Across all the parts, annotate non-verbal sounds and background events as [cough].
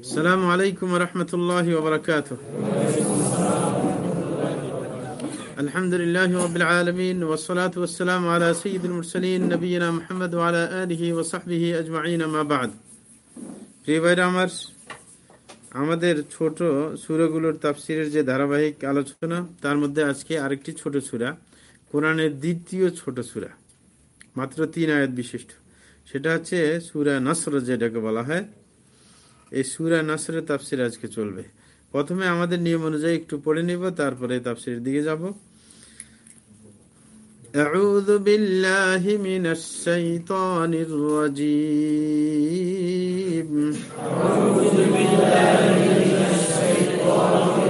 السلام عليكم ورحمة الله وبركاته الحمد لله رب العالمين والصلاة والسلام على سيد المرسلين نبينا محمد وعلى آله وصحبه أجمعين ما بعد প্রিয় ভাইরা আমার আমাদের ছোট সুরাগুলোর তাফসিরের যে ধারাবাহিক আলোচনা তার মধ্যে আজকে আরেকটি ছোট সুরা কোরআনের দ্বিতীয় ছোট সুরা মাত্র তিন আয়াত বিশিষ্ট সেটা হচ্ছে সুরা নসর যেটাকে বলা হয় এই সুরা নাসরের তাফসির আজকে চলবে প্রথমে আমাদের নিয়ম অনুযায়ী একটু পড়ে নিব তারপরে তাফসিরের দিকে যাব أعوذ بالله من الشيطان الرجيم أعوذ بالله من الشيطان الرجيم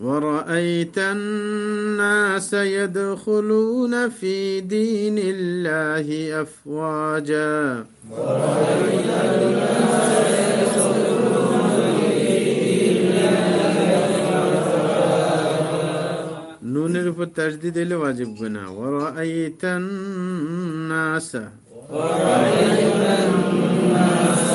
ورأيت الناس يدخلون في دين الله أفواجا. ورأيت الناس يدخلون في دين الله نون في التجديد اللي واجب قلنا ورأيت الناس. ورأيت الناس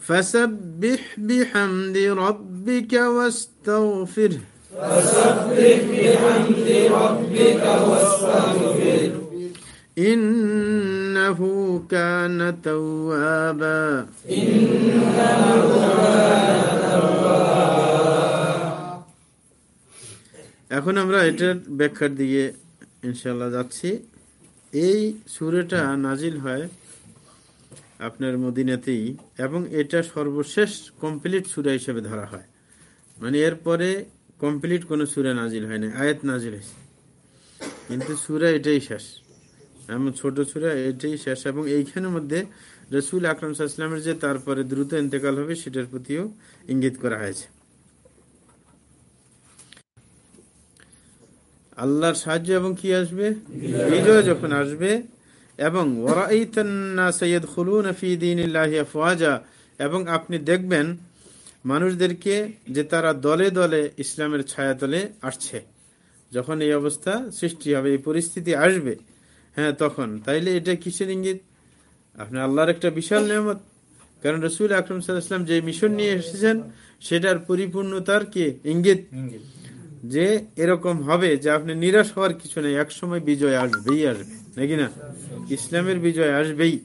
فسبح بحمد ربك ربك واستغفره فسبح بحمد ربك واستغفره إنه كان توابا إنه كان توابا এখন আমরা এটার ব্যাখ্যার দিকে ইনশাল্লাহ যাচ্ছি এই সুরেটা নাজিল হয় আপনার মদিনাতেই এবং এটা সর্বশেষ কমপ্লিট সুরা হিসেবে ধরা হয় মানে এরপরে কমপ্লিট কোনো সুরা নাজিল হয় না আয়াত নাজিল হয়েছে। কিন্তু সুরা এটাই শেষ। এমন ছোট সুরা এটাই শেষ এবং এইখানের মধ্যে রসুল আকরম সাল্লামের যে তারপরে দ্রুত ইন্তেকাল হবে সেটার প্রতিও ইঙ্গিত করা হয়েছে। আল্লাহর সাহায্য এবং কি আসবে? বিজয় যখন আসবে এবং সৈয়দ খুলুন এবং আপনি দেখবেন মানুষদেরকে যে তারা দলে দলে ইসলামের ছায়াতলে আসছে যখন এই অবস্থা সৃষ্টি হবে এই পরিস্থিতি আসবে হ্যাঁ তখন। তাইলে এটা কিসের ইঙ্গিত? আপনি আল্লাহর একটা বিশাল নিয়ামত। কারণ রসুল আকরম সাল্লাম যে মিশন নিয়ে এসেছেন সেটার পরিপূর্ণতার কি ইঙ্গিত। যে এরকম হবে যে আপনি নিরাশ হওয়ার কিছু নেই একসময় বিজয় আসবেই আসবে নাকি না? ইসলামের বিজয় আসবেই।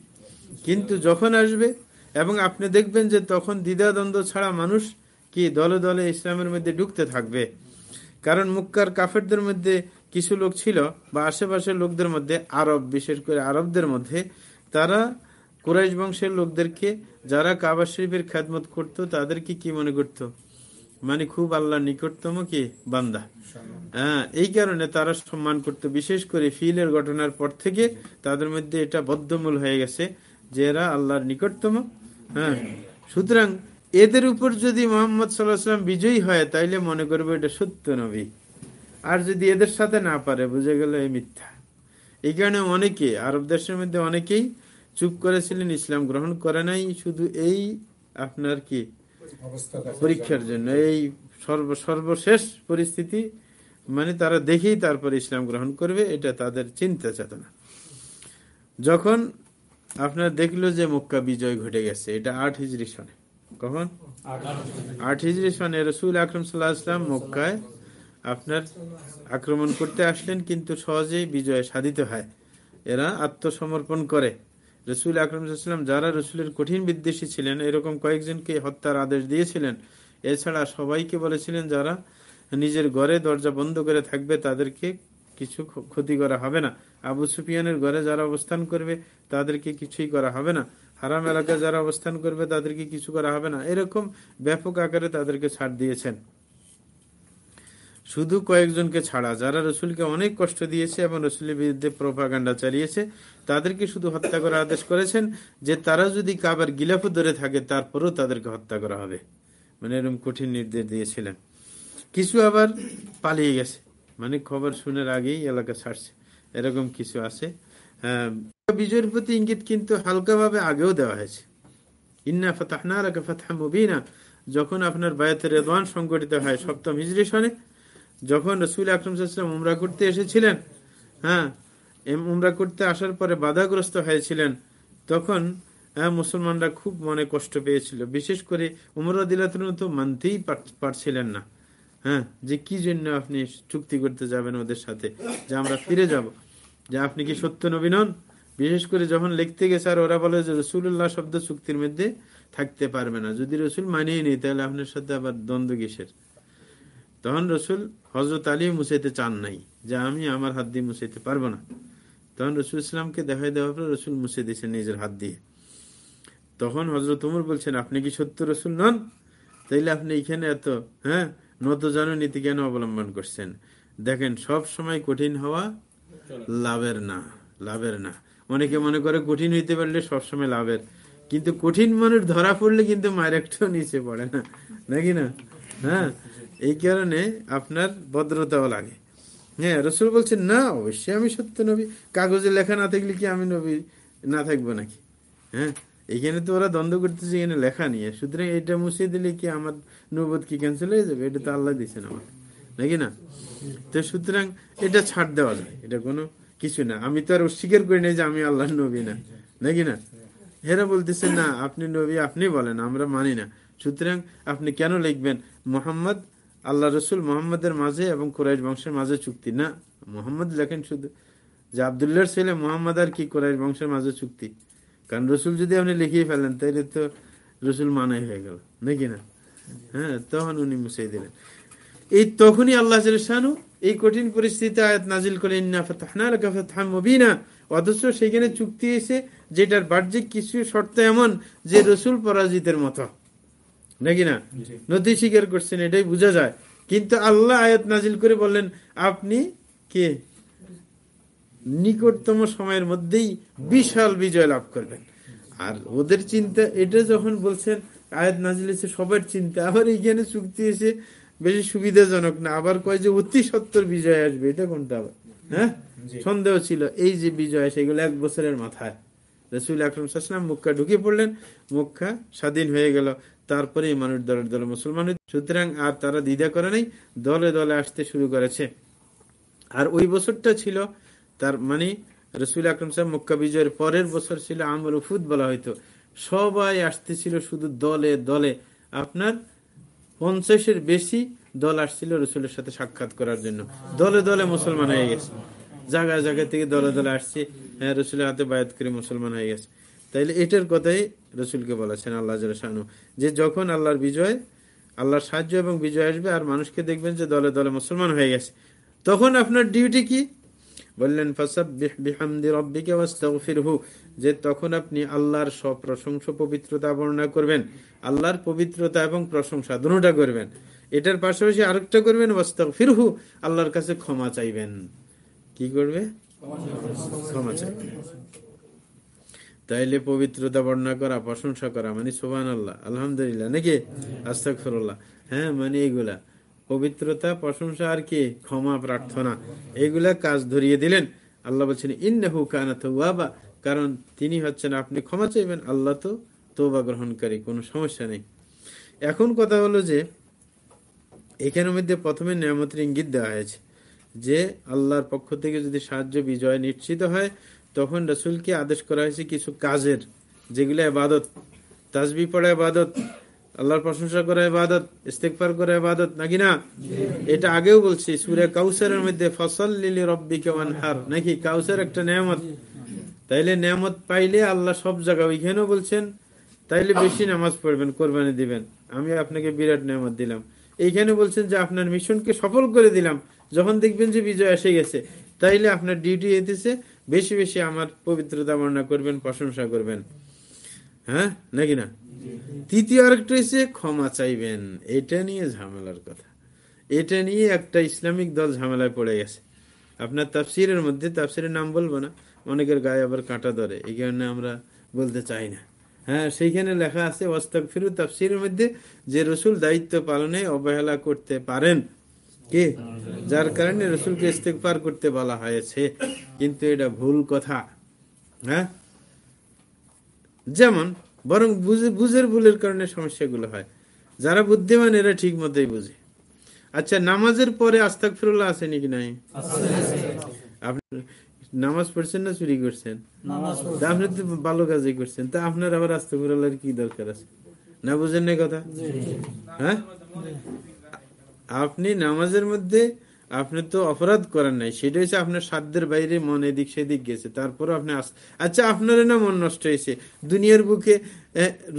কিন্তু যখন আসবে এবং আপনি দেখবেন যে তখন দ্বিধাদ্বন্দ্ব ছাড়া মানুষ কি দলে দলে ইসলামের মধ্যে ঢুকতে থাকবে? কারণ মুক্কার কাফেরদের মধ্যে কিছু লোক ছিল বা আশেপাশের লোকদের মধ্যে, আরব, বিশেষ করে আরবদের মধ্যে, তারা কুরাইশ বংশের লোকদেরকে, যারা কাবা শরীফের খ্যাতমত করতো, তাদেরকে কি মনে করত? মানে খুব আল্লাহ নিকটতম কি? বান্দা। হ্যাঁ এই কারণে তারা সম্মান করতো। বিশেষ করে ফিলের ঘটনার পর থেকে তাদের মধ্যে এটা বদ্ধমূল হয়ে গেছে যে এরা আল্লাহর নিকটতম হ্যাঁ। সুতরাং এদের উপর যদি মোহাম্মদ সাল্লাহাম বিজয়ী হয়, তাইলে মনে করব এটা সত্য নবী। আর যদি এদের সাথে না পারে, বুঝে গেল এই মিথ্যা। এই কারণে অনেকে, আরব দেশের মধ্যে অনেকেই চুপ করেছিলেন, ইসলাম গ্রহণ করে নাই। শুধু এই আপনার কি পরীক্ষার জন্য। এই সর্ব, সর্বশেষ পরিস্থিতি মানে তারা দেখেই তারপর ইসলাম গ্রহণ করবে, এটা তাদের চিন্তা চেতনা। যখন আপনার দেখল যে মক্কা বিজয় ঘটে গেছে, এটা আট হিজড়ি সনে। কখন? আট হিজড়ি সনে রসুল আকরম সাল্লাহাম মক্কায় আপনার আক্রমণ করতে আসলেন, কিন্তু সহজেই বিজয় সাধিত হয়। এরা আত্মসমর্পণ করে। রসুল আকরমসাল্লাম যারা রসুলের কঠিন বিদ্বেষী ছিলেন, এরকম কয়েকজনকে হত্যার আদেশ দিয়েছিলেন। এছাড়া সবাইকে বলেছিলেন, যারা নিজের ঘরে দরজা বন্ধ করে থাকবে, তাদেরকে কিছু ক্ষতি করা হবে না। আবু সুফিয়ানের ঘরে যারা অবস্থান করবে, তাদেরকে কিছুই করা হবে না। হারাম এলাকায় যারা অবস্থান করবে, তাদেরকে কিছু করা হবে না। এরকম ব্যাপক আকারে তাদেরকে ছাড় দিয়েছেন। শুধু কয়েকজনকে ছাড়া, যারা রসুলকে অনেক কষ্ট দিয়েছে এবং রসুলের বিরুদ্ধে প্রভাগান্ডা চালিয়েছে, তাদেরকে শুধু হত্যা করার আদেশ করেছেন যে তারা যদি কাবার গিলাফ ধরে থাকে, তারপরেও তাদেরকে হত্যা করা হবে। মানে এরকম কঠিন নির্দেশ দিয়েছিলেন। কিছু আবার পালিয়ে গেছে। মানে খবর শুনের আগেই এলাকা ছাড়ছে। এরকম কিছু আছে। বিজয়ের প্রতি ইঙ্গিত কিন্তু হালকাভাবে আগেও দেওয়া হয়েছে। ইন্না ফাতাহনা লাকা ফাতহা মুবিনা। যখন আপনার বায়াতের রেদওয়ান সংগঠিত হয় সপ্তম হিজরি সনে, যখন রসুল আকরম সাল্লাম উমরা করতে এসেছিলেন হ্যাঁ উমরা করতে আসার পরে বাধাগ্রস্ত হয়েছিলেন, তখন হ্যাঁ মুসলমানরা খুব মনে কষ্ট পেয়েছিল। বিশেষ করে উমর তো মানতেই পারছিলেন না। হ্যাঁ যে কি জন্য আপনি চুক্তি করতে যাবেন ওদের সাথে? যে আমরা ফিরে যাব। যে আপনি কি সত্য নবী নন? বিশেষ করে যখন লিখতে গেছে আর ওরা বলে যে রসুল্লাহ শব্দ চুক্তির মধ্যে থাকতে পারবে না। যদি রসুল মানিয়ে নেই তাহলে আপনার সাথে আবার দ্বন্দ্ব কিসের? তখন রসুল হজরত আলী মুসাইতে চান নাই যে আমি আমার হাত দিয়ে মুসাইতে পারব না। তখন রসুল ইসলামকে দেখাই দেওয়ার পর রসুল মুছে দিয়েছেন নিজের হাত দিয়ে। তখন হজরত উমর বলছেন, আপনি কি সত্য রসুল নন? তাইলে আপনি এখানে এত হ্যাঁ নত জানো নীতি কেন অবলম্বন করছেন? দেখেন, সব সময় কঠিন হওয়া লাভের না লাভের না। অনেকে মনে করে কঠিন হইতে পারলে সবসময় লাভের। কিন্তু কঠিন মানুষ ধরা পড়লে কিন্তু মায়ের একটাও নিচে পড়ে না। নাকি না? হ্যাঁ? এই কারণে আপনার ভদ্রতাও লাগে। হ্যাঁ রসুল বলছেন, না, অবশ্যই আমি সত্য নবী। কাগজে লেখা না থাকলে কি আমি নবী না থাকব নাকি? হ্যাঁ? এখানে তো ওরা দ্বন্দ্ব করতেছে, এখানে লেখা নিয়ে সুতরাং এটা মুছিয়ে দিলে কি আমার নবদ কি ক্যান্সেল হয়ে যাবে? এটা তো আল্লাহ দিচ্ছেন আমার নাকি না? তো সুতরাং এটা ছাড় দেওয়া যায়। এটা কোনো কিছু না। আমি তো আর অস্বীকার করি নাই যে আমি আল্লাহর নবী না। নাকি না? হেরা বলতেছে, না, আপনি নবী, আপনি বলেন, আমরা মানি না। সুতরাং আপনি কেন লিখবেন, মোহাম্মদ, আল্লাহ রসুল মোহাম্মদের মাঝে এবং কোরআশ বংশের মাঝে চুক্তি? না, মোহাম্মদ লেখেন শুধু যে আবদুল্লাহর ছেলে মোহাম্মদ আর কি কোরআশ বংশের মাঝে চুক্তি? কারণ রসুল যদি আপনি লিখিয়ে ফেলেন তাহলে তো রসুল মানাই হয়ে গেল। নাকি না? হ্যাঁ তখন উনি মুছাই দিলেন। এই তখনই আল্লাহ শানু এই কঠিন পরিস্থিতি আয়াত নাজিল করে মুবিনা। অথচ সেখানে চুক্তি এসে যেটার বাহ্যিক কিছু শর্ত এমন যে রসুল পরাজিতের মতো। নাকি না? নদী স্বীকার করছেন এটাই বোঝা যায়। কিন্তু আল্লাহ আয়াত নাজিল করে বললেন আপনি কে? নিকটতম সময়ের মধ্যেই বিশাল বিজয় লাভ করবেন। আর ওদের চিন্তা এটা যখন বলছেন আয়াত নাজিল এসে সবার চিন্তা আবার এইখানে চুক্তি এসে বেশি সুবিধাজনক না। আবার কয় যে অতি সত্তর বিজয় আসবে এটা কোনটা আবার? হ্যাঁ? সন্দেহ ছিল। এই যে বিজয় সেগুলো এক বছরের মাথায়। রসুল আকরম সাসলাম মুখা ঢুকে পড়লেন। মুখা স্বাধীন হয়ে গেল। তারপরে মানুষ দলে দলে মুসলমান সুতরাং আর তারা দ্বিধা করে নাই। দলে দলে আসতে শুরু করেছে। আর ওই বছরটা ছিল তার মানে রসুল আকরম সাহেব মক্কা বিজয়ের পরের বছর ছিল আমল উফুদ বলা হয়তো সবাই আসতেছিল শুধু দলে দলে। আপনার পঞ্চাশের বেশি দল আসছিল রসুলের সাথে সাক্ষাৎ করার জন্য। দলে দলে মুসলমান হয়ে গেছে। জায়গায় জায়গা থেকে দলে দলে আসছে হ্যাঁ রসুলের হাতে বায়াত করে মুসলমান হয়ে গেছে। তাইলে এটার কথাই রসুলকে বলেছেন, আল্লাহ শানু যে যখন আল্লাহর বিজয়, আল্লাহর সাহায্য এবং বিজয় আসবে আর মানুষকে দেখবেন যে দলে দলে মুসলমান হয়ে গেছে, তখন আপনার ডিউটি কি? বললেন যে তখন আপনি আল্লাহর সব প্রশংসা পবিত্রতা বর্ণনা করবেন, আল্লাহর পবিত্রতা এবং প্রশংসা দুটা করবেন। এটার পাশাপাশি আরেকটা করবেন ফিরহু আল্লাহর কাছে ক্ষমা চাইবেন। কি করবে? ক্ষমা চাইবেন। তাইলে পবিত্রতা বর্ণনা করা, প্রশংসা করা মানে সোহান আল্লাহ আলহামদুলিল্লাহ, নাকি? আস্তাক হ্যাঁ মানে এইগুলা পবিত্রতা, প্রশংসা আর কি? ক্ষমা, প্রার্থনা। এগুলা কাজ ধরিয়ে দিলেন। আল্লাহ বলছেন, ইন্নাহু কানা তওয়াবা। কারণ তিনি হচ্ছেন, আপনি ক্ষমা চাইবেন, আল্লাহ তো তোবা গ্রহণকারী, কোনো সমস্যা নেই। এখন কথা হলো যে, এখানের মধ্যে প্রথমে নিয়ামতের ইঙ্গিত দেওয়া হয়েছে যে, আল্লাহর পক্ষ থেকে যদি সাহায্য, বিজয় নিশ্চিত হয়, তখন রসুলকে আদেশ করা হয়েছে কিছু কাজের, যেগুলো আবাদত তাজবি পড়া আবাদত আল্লাহর প্রশংসা করে, ইবাদত ইস্তেকফার করে, ইবাদত, নাকি না? এটা আগেও বলছি, সুরে কাউসারের মধ্যে ফসল লিলি রব্বিকে ওয়ানহার। নাকি কাউসার একটা নিয়ামত? তাইলে নিয়ামত পাইলে আল্লাহ সব জায়গা ওইখানেও বলছেন, তাইলে বেশি নামাজ পড়বেন, কোরবানি দিবেন। আমি আপনাকে বিরাট নিয়ামত দিলাম। এইখানে বলছেন যে আপনার মিশনকে সফল করে দিলাম। যখন দেখবেন যে বিজয় এসে গেছে, তাইলে আপনার ডিউটি এতেছে বেশি বেশি আমার পবিত্রতা বর্ণনা করবেন, প্রশংসা করবেন। হ্যাঁ? নাকি না? তৃতীয় আরেকটা হচ্ছে ক্ষমা চাইবেন। এটা নিয়ে ঝামেলার কথা। এটা নিয়ে একটা ইসলামিক দল ঝামেলায় পড়ে গেছে। আপনার তাফসিরের মধ্যে, তাফসিরের নাম বলব না, অনেকের গায়ে আবার কাঁটা ধরে, এই কারণে আমরা বলতে চাই না। হ্যাঁ সেইখানে লেখা আছে ওয়াস্তাক ফিরু তাফসিরের মধ্যে যে রসুল দায়িত্ব পালনে অবহেলা করতে পারেন, কে? যার কারণে রসুলকে ইস্তেক পার করতে বলা হয়েছে। কিন্তু এটা ভুল কথা। হ্যাঁ? যেমন বরং বুঝে বুঝের ভুলের কারণে সমস্যাগুলো হয়। যারা বুদ্ধিমান এরা ঠিক মতোই বুঝে। আচ্ছা নামাজের পরে আস্তাক ফিরুল্লাহ আছে নাকি নাই? আপনি নামাজ পড়ছেন না চুরি করছেন? তা আপনি তো ভালো কাজই করছেন। তা আপনার আবার আস্তাক ফিরুল্লাহর কি দরকার আছে? না বুঝেন না কথা? হ্যাঁ? আপনি নামাজের মধ্যে আপনি তো অপরাধ করেন নাই, সেটা হচ্ছে আপনার সাধ্যের বাইরে মন এদিক সেদিক গেছে তারপর আপনি আচ্ছা আপনার না মন নষ্ট হয়েছে দুনিয়ার বুকে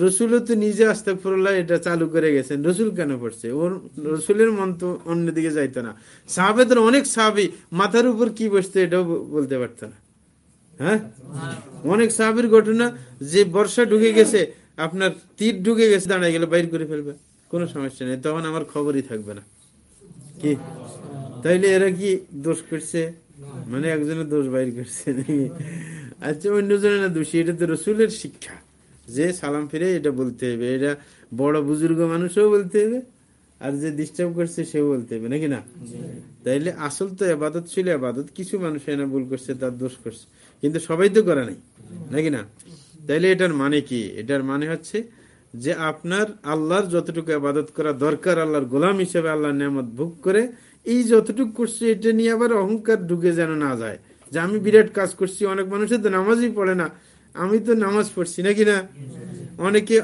রসুলও তো নিজে আস্তাক ফরল্লাহ এটা চালু করে গেছেন, রসুল কেন পড়ছে? ওর, রসুলের মন তো অন্যদিকে যাইতো না। সাহাবেদের অনেক সাহাবি, মাথার উপর কি বসতো এটাও বলতে পারত না। হ্যাঁ? অনেক সাহাবির ঘটনা, যে বর্ষা ঢুকে গেছে, আপনার তীর ঢুকে গেছে, দাঁড়ায় গেলে, বাইর করে ফেলবে, কোনো সমস্যা নেই, তখন আমার খবরই থাকবে না। কি? তাইলে এরা কি দোষ করছে? মানে একজনের দোষ বাইর করছে আচ্ছা অন্যজনের না দোষী? এটা তো রসুলের শিক্ষা। যে সালাম ফিরে এটা বলতে হবে। এটা বড় বুজুর্গ মানুষও বলতে হবে, আর যে ডিস্টার্ব করছে সেও বলতে হবে, নাকি না? তাইলে আসল তো আবাদত ছিল আবাদত। কিছু মানুষ এনে ভুল করছে, তার দোষ করছে। কিন্তু সবাই তো করা নাই, নাকি না? তাইলে এটার মানে কি? এটার মানে হচ্ছে যে আপনার আল্লাহর যতটুকু আবাদত করা দরকার, আল্লাহর গোলাম হিসেবে আল্লাহর নিয়ামত ভোগ করে এই যতটুকু করছে, এটা নিয়ে আবার অহংকার ঢুকে যেন না যায়। যে আমি বিরাট কাজ করছি, অনেক মানুষের তো নামাজই পড়ে না। আমি তো নামাজ পড়ছি, নাকি না? অনেকে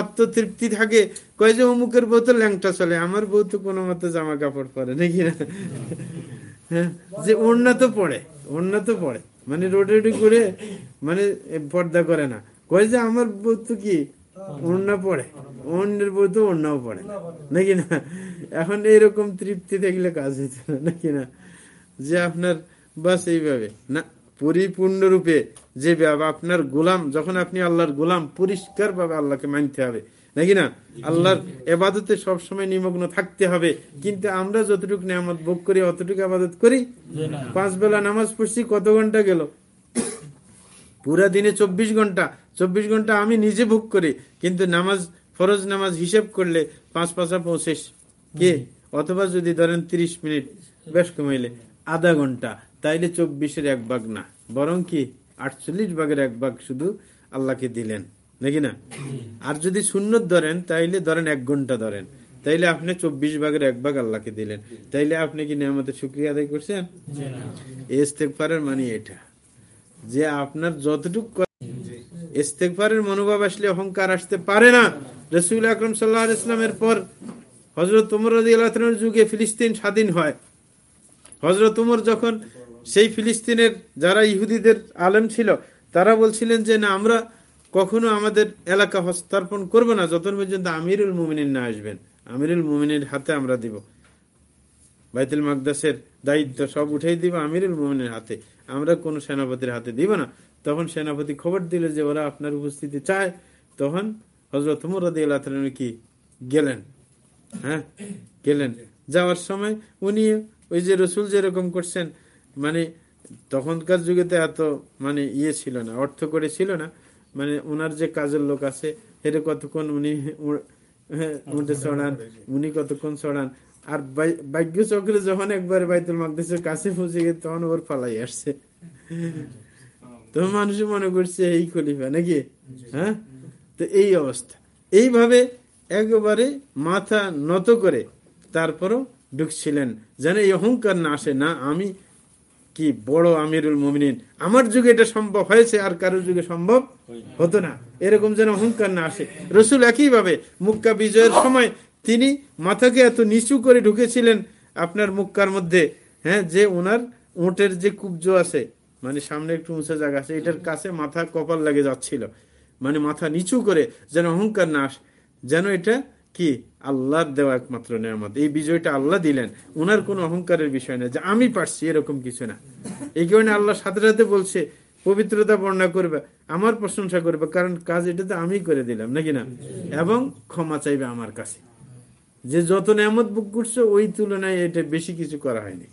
আত্মতৃপ্তি থাকে। কয় যে অমুকের বউ তো ল্যাংটা চলে, আমার বউ তো কোনো মতো জামা কাপড় পরে, নাকি না? হ্যাঁ যে ওড়না তো পড়ে, ওড়না তো পড়ে। মানে রোডে করে মানে পর্দা করে না। কয় যে আমার বউ তো কি? ওড়না পড়ে। অন্যের তো অন্যও পড়ে নাকি না? এখন এইরকম তৃপ্তি দেখলে কাজ হইতে না, নাকি না? যে আপনার, বাস এইভাবে। না, পরিপূর্ণরূপে যে আপনার গোলাম, যখন আপনি আল্লাহর গোলাম পরিষ্কার ভাবে আল্লাহকে মানতে হবে। নাকি না? আল্লাহর এবাদতে সবসময় নিমগ্ন থাকতে হবে। কিন্তু আমরা যতটুকু নিয়ামত ভোগ করি, অতটুকু আবাদত করি। পাঁচ বেলা নামাজ পড়ছি, কত ঘণ্টা গেল? পুরা দিনে চব্বিশ ঘণ্টা। চব্বিশ ঘণ্টা আমি নিজে ভোগ করি, কিন্তু নামাজ ফরজ নামাজ হিসেব করলে পাঁচ পাঁচা পৌঁছেস কে? অথবা যদি ধরেন তিরিশ মিনিট বেশ কমাইলে আধা ঘণ্টা তাইলে চব্বিশের এক ভাগ না। বরং কি আটচল্লিশ ভাগের এক ভাগ শুধু আল্লাহকে দিলেন। নাকি না? আর যদি শূন্য ধরেন তাইলে ধরেন এক ঘণ্টা ধরেন। তাইলে আপনি চব্বিশ ভাগের এক ভাগ আল্লাহকে দিলেন। তাইলে আপনি কি নিয়ামতের শুক্রিয়া আদায় করছেন? ইস্তেকফারের মানে এটা যে আপনার যতটুকু ইস্তেকফারের মনোভাব আসলে অহংকার আসতে পারে না। রসুল আকরম সাল্লাহ ইসলামের পর হজরত উমর যুগে ফিলিস্তিন স্বাধীন হয়। হজরত উমর যখন সেই ফিলিস্তিনের যারা ইহুদিদের আলেম ছিল, তারা বলছিলেন যে, না, আমরা কখনো আমাদের এলাকা হস্তার্পণ করব না যত পর্যন্ত আমিরুল মুমিনিন না আসবেন। আমিরুল মুমিনের হাতে আমরা দিব। বাইতুল মাকদাসের দায়িত্ব সব উঠেই দিব আমিরুল মুমিনের হাতে। আমরা কোন সেনাপতির হাতে দিব না। তখন সেনাপতি খবর দিল যে, ওরা আপনার উপস্থিতি চায়। তখন হজরত কি গেলেন? হ্যাঁ? গেলেন। যাওয়ার সময় উনি ওই যে রসুল যেরকম করছেন মানে তখনকার যুগে তো এত মানে ইয়ে ছিল না অর্থ করে ছিল না। মানে ওনার যে কাজের লোক আছে হেরে কতক্ষণ উনি হ্যাঁ, উঠে চড়ান উনি কতক্ষণ চড়ান। আর ভাগ্য চক্রে যখন একবার বাইতুল মাকদেশের কাছে পৌঁছে গেছে তখন ওর ফালাই আসছে। তো মানুষ মনে করছে এই খলিফা নাকি? হ্যাঁ? তো এই অবস্থা। এইভাবে একেবারে মাথা নত করে তারপরও ঢুকছিলেন। যেন এই অহংকার না আসে, না আমি কি বড় আমিরুল মমিনিন। আমার যুগে এটা সম্ভব হয়েছে, আর কারোর যুগে সম্ভব হতো না। এরকম যেন অহংকার না আসে। রসুল একইভাবে মুক্কা বিজয়ের সময় তিনি মাথাকে এত নিচু করে ঢুকেছিলেন আপনার মুক্কার মধ্যে। হ্যাঁ যে ওনার উঁটের যে কুব্জ আছে মানে সামনে একটু উঁচা জায়গা আছে, এটার কাছে মাথা কপাল লাগে যাচ্ছিল। মানে মাথা নিচু করে যেন অহংকার না আসে। যেন এটা কি? আল্লাহর দেওয়া একমাত্র নিয়ামত। এই বিজয়টা আল্লাহ দিলেন। ওনার কোন অহংকারের বিষয় না যে আমি পারছি, এরকম কিছু না। এই কারণে আল্লাহ সাথে সাথে বলছে, পবিত্রতা বর্ণনা করবে, আমার প্রশংসা করবে, কারণ কাজ এটা তো আমি করে দিলাম, নাকি না? এবং ক্ষমা চাইবে আমার কাছে। যে যত নিয়ামত বুক করছে, ওই তুলনায় এটা বেশি কিছু করা হয়নি।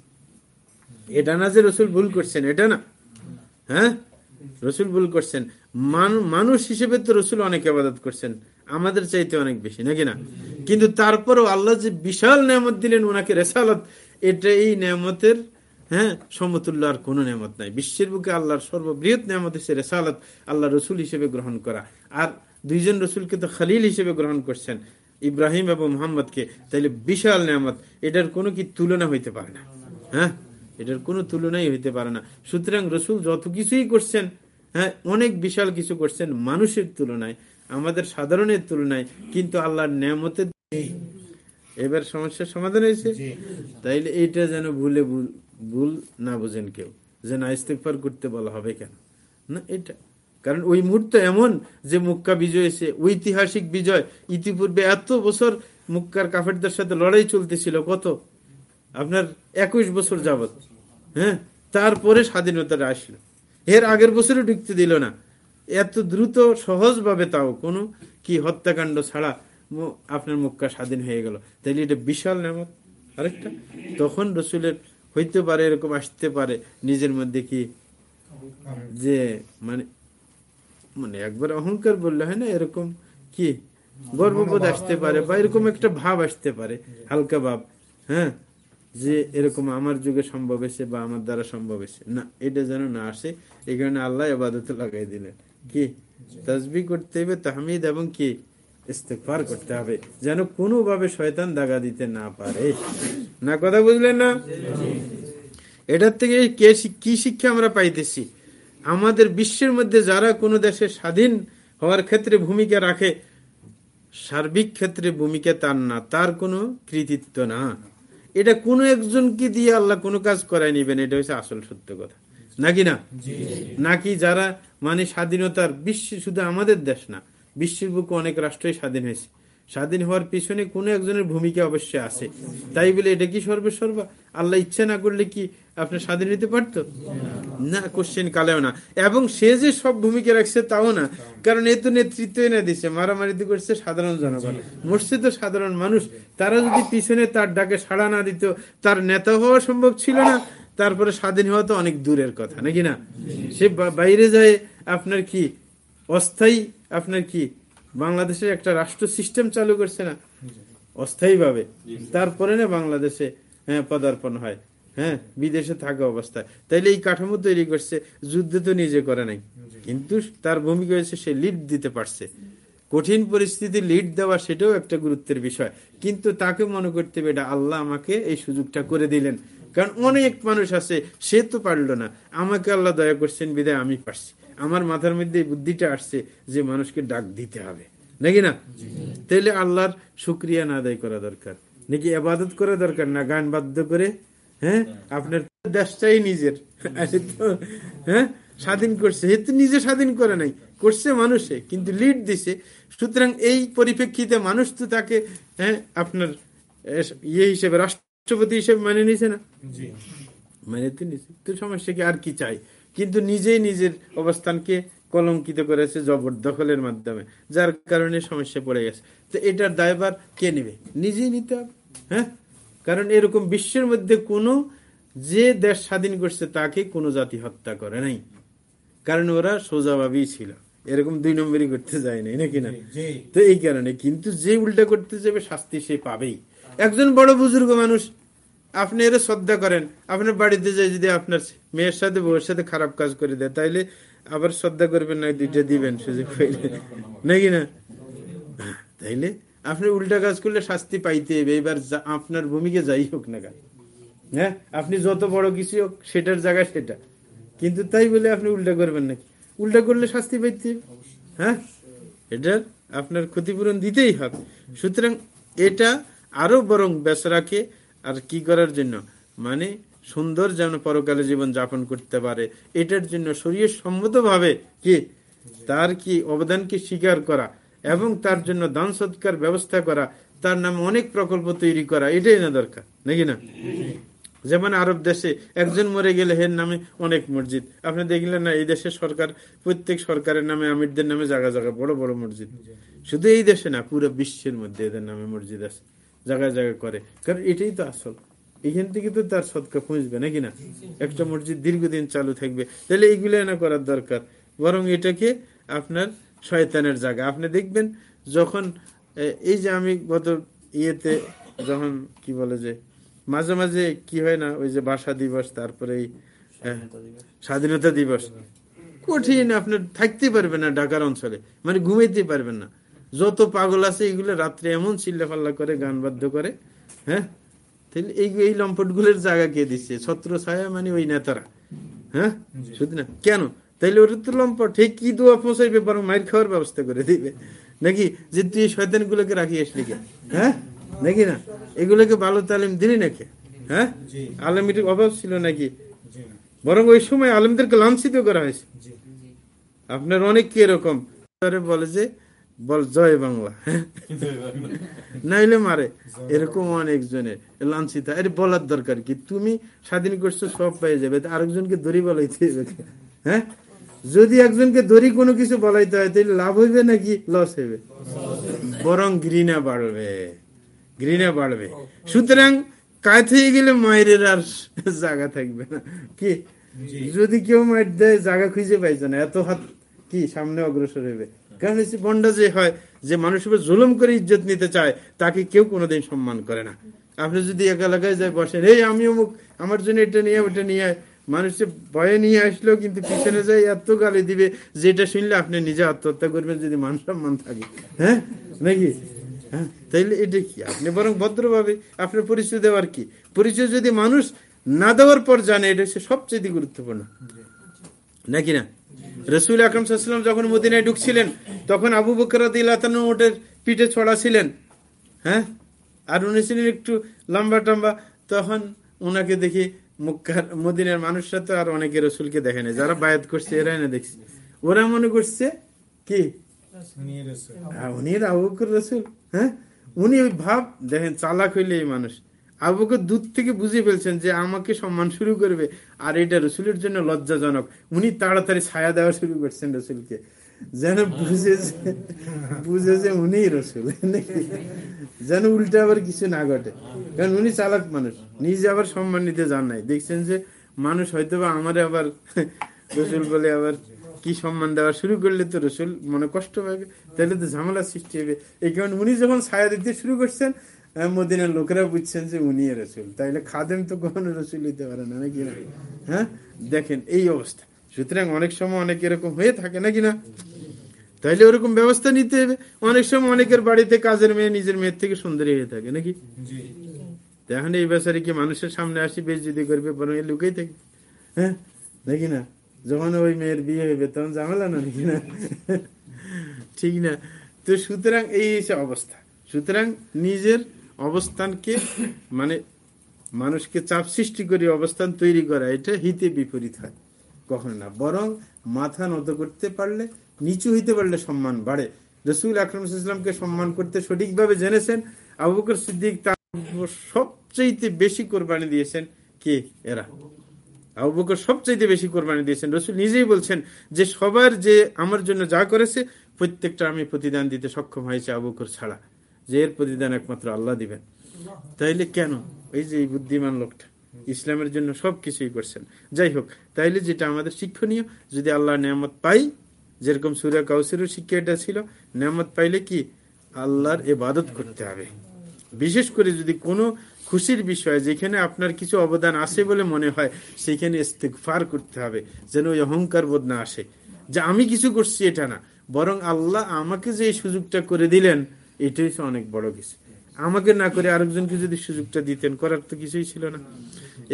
এটা না যে রসুল ভুল করছেন, এটা না। হ্যাঁ? রসুল ভুল করছেন। মানুষ হিসেবে তো রসুল অনেক আবাদত করছেন। আমাদের চাইতে অনেক বেশি, নাকি না? কিন্তু তারপরেও আল্লাহ যে বিশাল নিয়ামত দিলেন, ওনাকে রেসালত এটা এই নিয়ামতের হ্যাঁ সমতুল্য আর কোন নিয়ামত নাই। বিশ্বের বুকে আল্লাহর সর্ববৃহৎ নিয়ামত হচ্ছে রেসালত, আল্লাহ রসুল হিসেবে গ্রহণ করা। আর দুইজন রসুলকে তো খালিল হিসেবে গ্রহণ করছেন, ইব্রাহিম এবং মোহাম্মদকে। তাইলে বিশাল নিয়ামত, এটার কোনো কি তুলনা হইতে পারে না? হ্যাঁ? এটার কোনো তুলনাই হইতে পারে না। সুতরাং রসুল যত কিছুই করছেন হ্যাঁ অনেক বিশাল কিছু করছেন মানুষের তুলনায় আমাদের সাধারণের তুলনায় কিন্তু আল্লাহর নিয়ামতের এবার সমস্যার সমাধান হয়েছে। তাইলে এইটা যেন ভুলে ভুল না বোঝেন কেউ যে না ইস্তেকফার করতে বলা হবে কেন? না এটা। কারণ ওই মুহূর্ত এমন যে মুক্কা বিজয় এসে ঐতিহাসিক বিজয় ইতিপূর্বে এত বছর মুক্কার কাফেরদের সাথে লড়াই চলতেছিল কত? আপনার একুশ বছর যাবত হ্যাঁ? তারপরে স্বাধীনতাটা আসলো। এর আগের বছরে ঢুকতে দিল না। এত দ্রুত, সহজভাবে তাও কোনো কি হত্যাকাণ্ড ছাড়া আপনার মুক্কা স্বাধীন হয়ে গেল। তাইলে এটা বিশাল নামত। আরেকটা, তখন রসুলের হইতে পারে, এরকম আসতে পারে, নিজের মধ্যে কি যে মানে মানে একবার অহংকার বললে হয় না, এরকম কি গর্ববোধ আসতে পারে বা এরকম একটা ভাব আসতে পারে, হালকা ভাব হ্যাঁ? যে এরকম আমার যুগে সম্ভব হয়েছে বা আমার দ্বারা সম্ভব হয়েছে। না, এটা যেন না আসে, এই কারণে আল্লাহ আবাদত লাগাই দিলেন। কি? তসবি করতে হবে, তাহমিদ এবং কি? ইস্তেকবার করতে হবে, যেন কোনোভাবে শয়তান দাগা দিতে না পারে। না কথা বুঝলেন না? এটার থেকে কে কি শিক্ষা আমরা পাইতেছি? আমাদের বিশ্বের মধ্যে যারা কোনো দেশে স্বাধীন হওয়ার ক্ষেত্রে ভূমিকা রাখে, সার্বিক ক্ষেত্রে ভূমিকা তার না, তার কোনো কৃতিত্ব না। এটা কোন একজন কি দিয়ে আল্লাহ কোনো কাজ করায় নিবেন এটা হচ্ছে আসল সত্য কথা। নাকি না? নাকি যারা মানে স্বাধীনতার বিশ্বে শুধু আমাদের দেশ না বিশ্বের বুকে অনেক রাষ্ট্রই স্বাধীন হয়েছে। স্বাধীন হওয়ার পিছনে কোনো একজনের ভূমিকা অবশ্যই আছে। তাই বলে এটা কি সর্বসর্বা? আল্লাহ ইচ্ছা না করলে কি আপনার স্বাধীন হতে পারতো? না কোশ্চেন কালেও না। এবং সে যে সব ভূমিকা রাখছে তাও না। কারণ এ তো নেতৃত্ব এনে দিচ্ছে মারামারি করছে সাধারণ জনগণ। তো সাধারণ মানুষ। তারা যদি পিছনে তার ডাকে সাড়া না দিত, তার নেতা হওয়া সম্ভব ছিল না। তারপরে স্বাধীন হওয়া তো অনেক দূরের কথা, নাকি না? সে বাইরে যায়, আপনার কি অস্থায়ী, আপনার কি বাংলাদেশে একটা রাষ্ট্র সিস্টেম চালু করছে না অস্থায়ী ভাবে তারপরে না বাংলাদেশে হ্যাঁ পদার্পণ হয় হ্যাঁ বিদেশে থাকা অবস্থায়। তাইলে এই কাঠামো তৈরি করছে যুদ্ধ তো নিজে করে নাই। কিন্তু তার ভূমিকা হয়েছে সে লিড দিতে পারছে। কঠিন পরিস্থিতি লিড দেওয়া সেটাও একটা গুরুত্বের বিষয়। কিন্তু তাকে মনে করতে হবে এটা আল্লাহ আমাকে এই সুযোগটা করে দিলেন। কারণ অনেক মানুষ আছে সে তো পারল না। আমাকে আল্লাহ দয়া করছেন বিদায় আমি পারছি। আমার মাথার মধ্যে বুদ্ধিটা আসছে যে মানুষকে ডাক দিতে হবে। নাকি না? তাহলে আল্লাহর শুক্রিয়া না আদায় করা দরকার। নাকি আবাদত করা দরকার? না গান বাধ্য করে হ্যাঁ? আপনার দেশটাই নিজের। হ্যাঁ? স্বাধীন করছে। হে তো নিজে স্বাধীন করে নাই। করছে মানুষে কিন্তু লিড দিছে। সুতরাং এই পরিপ্রেক্ষিতে মানুষ তো তাকে হ্যাঁ আপনার ইয়ে হিসেবে রাষ্ট্রপতি হিসেবে মানে নিছে না? মানে তো নিছে। তো সমস্যা কি? আর কি চাই? কিন্তু নিজেই নিজের অবস্থানকে কলঙ্কিত করেছে জবরদখলের মাধ্যমে যার কারণে সমস্যা পড়ে গেছে। তো এটার দায়বার কে নেবে? নিজেই নিতে হবে হ্যাঁ? কারণ এরকম বিশ্বের মধ্যে কোনো যে দেশ স্বাধীন করছে তাকে কোনো জাতি হত্যা করে নাই। কারণ ওরা সোজাভাবেই ছিল। এরকম দুই নম্বরই করতে যায় নাই নাকি না? তো এই কারণে কিন্তু যে উল্টা করতে যাবে শাস্তি সে পাবেই। একজন বড় বুজুর্গ মানুষ আপনি এর শ্রদ্ধা করেন। আপনার বাড়িতে যাই যদি আপনার মেয়ের সাথে, বউয়ের সাথে খারাপ কাজ করে দেয়, তাইলে আবার শ্রদ্ধা করবেন না, দুইটা দিবেন সুযোগ পাইলে। নাকি না? তাইলে আপনি উল্টা কাজ করলে শাস্তি পাইতে হবে এবার আপনার ভূমিকা যাই হোক না কেন। হ্যাঁ? আপনি যত বড় কিছু হোক, সেটার জায়গা সেটা। কিন্তু তাই বলে আপনি উল্টা করবেন নাকি? উল্টা করলে শাস্তি পাইতে হ্যাঁ? এটার আপনার ক্ষতিপূরণ দিতেই হবে। সুতরাং এটা আরও বরং বেসরাকে আর কি করার জন্য? মানে সুন্দর যেন পরকালে জীবন যাপন করতে পারে। এটার জন্য শরীর সম্মত ভাবে কি? তার কি অবদানকে স্বীকার করা এবং তার জন্য দান সৎকার ব্যবস্থা করা। তার নামে অনেক প্রকল্প তৈরি করা। এটাই না দরকার, নাকি না? যেমন আরব দেশে একজন মরে গেলে হের নামে অনেক মসজিদ। আপনি দেখলেন না, এই দেশের সরকার, প্রত্যেক সরকারের নামে, আমিরদের নামে জায়গা জায়গা বড় বড় মসজিদ। শুধু এই দেশে না, পুরো বিশ্বের মধ্যে এদের নামে মসজিদ আছে। জায়গায় জায়গায় করে। কারণ এটাই তো আসল। এখান থেকে তো তার সৎকা পৌঁছবে, নাকি না? একটা মসজিদ দীর্ঘদিন চালু থাকবে। তাহলে এইগুলো না করার দরকার। বরং এটাকে আপনার শয়তানের জায়গা। আপনি দেখবেন যখন এই যে আমি গত ইয়েতে যখন, কি বলে যে, মাঝে মাঝে কি হয় না, ওই যে ভাষা দিবস, তারপরে স্বাধীনতা দিবস। কঠিন, আপনার থাকতে পারবেন না ঢাকার অঞ্চলে। মানে ঘুমাইতে পারবেন না। যত পাগল আছে এগুলো রাত্রে এমন চিল্লা পাল্লা করে গান বাদ্য করে হ্যাঁ? তাহলে এই এই লম্পটগুলোর জায়গা কে দিচ্ছে ছত্র ছায়া মানে ওই নেতারা হ্যাঁ? শুধু না কেন? তাইলে ওরা তো লম্পট ঠিক কি দোয়া পৌঁছাইবে বরং মায়ের খাওয়ার ব্যবস্থা করে দিবে। নাকি? যে তুই শয়তান গুলোকে রাখি আসলি হ্যাঁ? নাকি না? এগুলোকে ভালো তালিম দিলি নাকি? হ্যাঁ? আলমীর অভাব ছিল নাকি? বরং ওই সময় আলমদেরকে লাঞ্ছিত করা হয়েছে। আপনার অনেক কি এরকম বলে যে বল জয় বাংলা। নাইলে মারে। এরকম অনেকজনের লাঞ্ছিত। আরে বলার দরকার কি? তুমি স্বাধীন করছ সব পেয়ে যাবে। আরেকজনকে দড়ি বলাইতে হ্যাঁ? যদি একজনকে দড়ি কোনো কিছু বলাইতে হয় তাহলে লাভ হইবে নাকি লস হইবে? বরং ঘৃণা বাড়বে। ঘৃণা বাড়বে। সুতরাং কায় থেকে গেলে মায়ের আর জায়গা থাকবে না। কি? যদি কেউ মায়ের দেয় জায়গা খুঁজে পাইছে না। এত হাত কি সামনে অগ্রসর হবে কারণ হচ্ছে বন্ডা যে হয়, যে উপর জুলুম করে ইজ্জত নিতে চায়, তাকে কেউ কোনোদিন সম্মান করে না। আপনি যদি এক এলাকায় যায় বসেন, এই আমি অমুক, আমার জন্য এটা নিয়ে ওটা নিয়ে মানুষের ভয়ে নিয়ে আসলেও কিন্তু পিছনে যাই এত গালি দিবে, যেটা শুনলে আপনি নিজে আত্মহত্যা করবেন যদি মান সম্মান থাকে। হ্যাঁ? নাকি? হ্যাঁ? তাইলে এটা কি? আপনি বরং ভদ্রভাবে, আপনার পরিচয় দেওয়ার কি? পরিচয় যদি মানুষ না দেওয়ার পর জানে, এটা সবচেয়ে গুরুত্বপূর্ণ। নাকি না? রসুল আকরম সাল্লাম যখন মদিনায় ঢুকছিলেন তখন আবু বকর ওটের পিঠে ছড়া ছিলেন হ্যাঁ? আর উনি ছিলেন একটু লম্বা টম্বা। তখন ওনাকে দেখি মুখার মদিনার মানুষরা তো আর অনেকে রসুলকে দেখে না যারা বায়াত করছে এরাই না দেখছি। ওরা মনে করছে কি? উনি আবু বকর রসুল। হ্যাঁ? উনি ওই ভাব দেখেন চালাক হইলে এই মানুষ। আবুকে দূর থেকে বুঝে ফেলছেন যে আমাকে সম্মান শুরু করবে। আর এটা রসুলের জন্য লজ্জাজনক। উনি তাড়াতাড়ি ছায়া দেওয়া শুরু করছেন রসুলকে। যেন বুঝেছে বুঝেছে উনি রসুল। যেন উল্টে আবার কিছু না ঘটে। কারণ উনি চালাক মানুষ। নিজে আবার সম্মান নিতে যান নাই। দেখছেন যে মানুষ হয়তো বা আমার আবার রসুল বলে আবার কি সম্মান দেওয়া শুরু করলে তো রসুল মনে কষ্ট পাবে। তাহলে তো ঝামেলা সৃষ্টি হবে। এই কারণে উনি যখন ছায়া দিতে শুরু করছেন মদিনার লোকেরা বুঝছেন যে উনি রসুল। তাইলে খাদেম তো কখনো রসুল হইতে পারে না নাকি? না হ্যাঁ দেখেন এই অবস্থা। সুতরাং অনেক সময় অনেক এরকম হয়ে থাকে নাকি না? তাইলে ওরকম ব্যবস্থা নিতে হবে। অনেক সময় অনেকের বাড়িতে কাজের মেয়ে নিজের মেয়ের থেকে সুন্দরী হয়ে থাকে নাকি? এখন এই বেচারি কি মানুষের সামনে আসি বেশ যদি করবে বরং লুকেই থাকে? হ্যাঁ নাকি না? যখন ওই মেয়ের বিয়ে হইবে তখন ঝামেলা না নাকি না? ঠিক না? তো সুতরাং এই অবস্থা। সুতরাং নিজের অবস্থানকে মানে মানুষকে চাপ সৃষ্টি করে অবস্থান তৈরি করা, এটা হিতে বিপরীত হয়, কখনো না। বরং মাথা নত করতে পারলে, নিচু হইতে পারলে সম্মান বাড়ে। রসুল আকরম ইসলামকে সম্মান করতে সঠিকভাবে জেনেছেন। আবু বকর সিদ্দিক তার সবচেয়ে বেশি কোরবানি দিয়েছেন কে? এরা। আবু বকর সবচাইতে বেশি কোরবানি দিয়েছেন। রসুল নিজেই বলছেন যে সবার যে আমার জন্য যা করেছে, প্রত্যেকটা আমি প্রতিদান দিতে সক্ষম হয়েছে আবু বকর ছাড়া। যে এর প্রতিদান একমাত্র আল্লাহ দিবেন। তাইলে কেন? এই যে বুদ্ধিমান লোকটা, ইসলামের জন্য সব কিছুই করছেন। যাই হোক, তাইলে যেটা আমাদের শিক্ষণীয়, যদি আল্লাহ নিয়ামত পাই, যেরকম সুরা কাউসেরও শিক্ষা এটা ছিল, নিয়ামত পাইলে কি? আল্লাহর এবাদত করতে হবে। বিশেষ করে যদি কোনো খুশির বিষয়, যেখানে আপনার কিছু অবদান আছে বলে মনে হয়, সেখানে ফার করতে হবে, যেন ওই অহংকার বোধ না আসে। যে আমি কিছু করছি এটা না, বরং আল্লাহ আমাকে যে সুযোগটা করে দিলেন এটাই অনেক বড় কিছু। আমাকে না করে আরেকজনকে যদি সুযোগটা দিতেন, করার তো কিছুই ছিল না।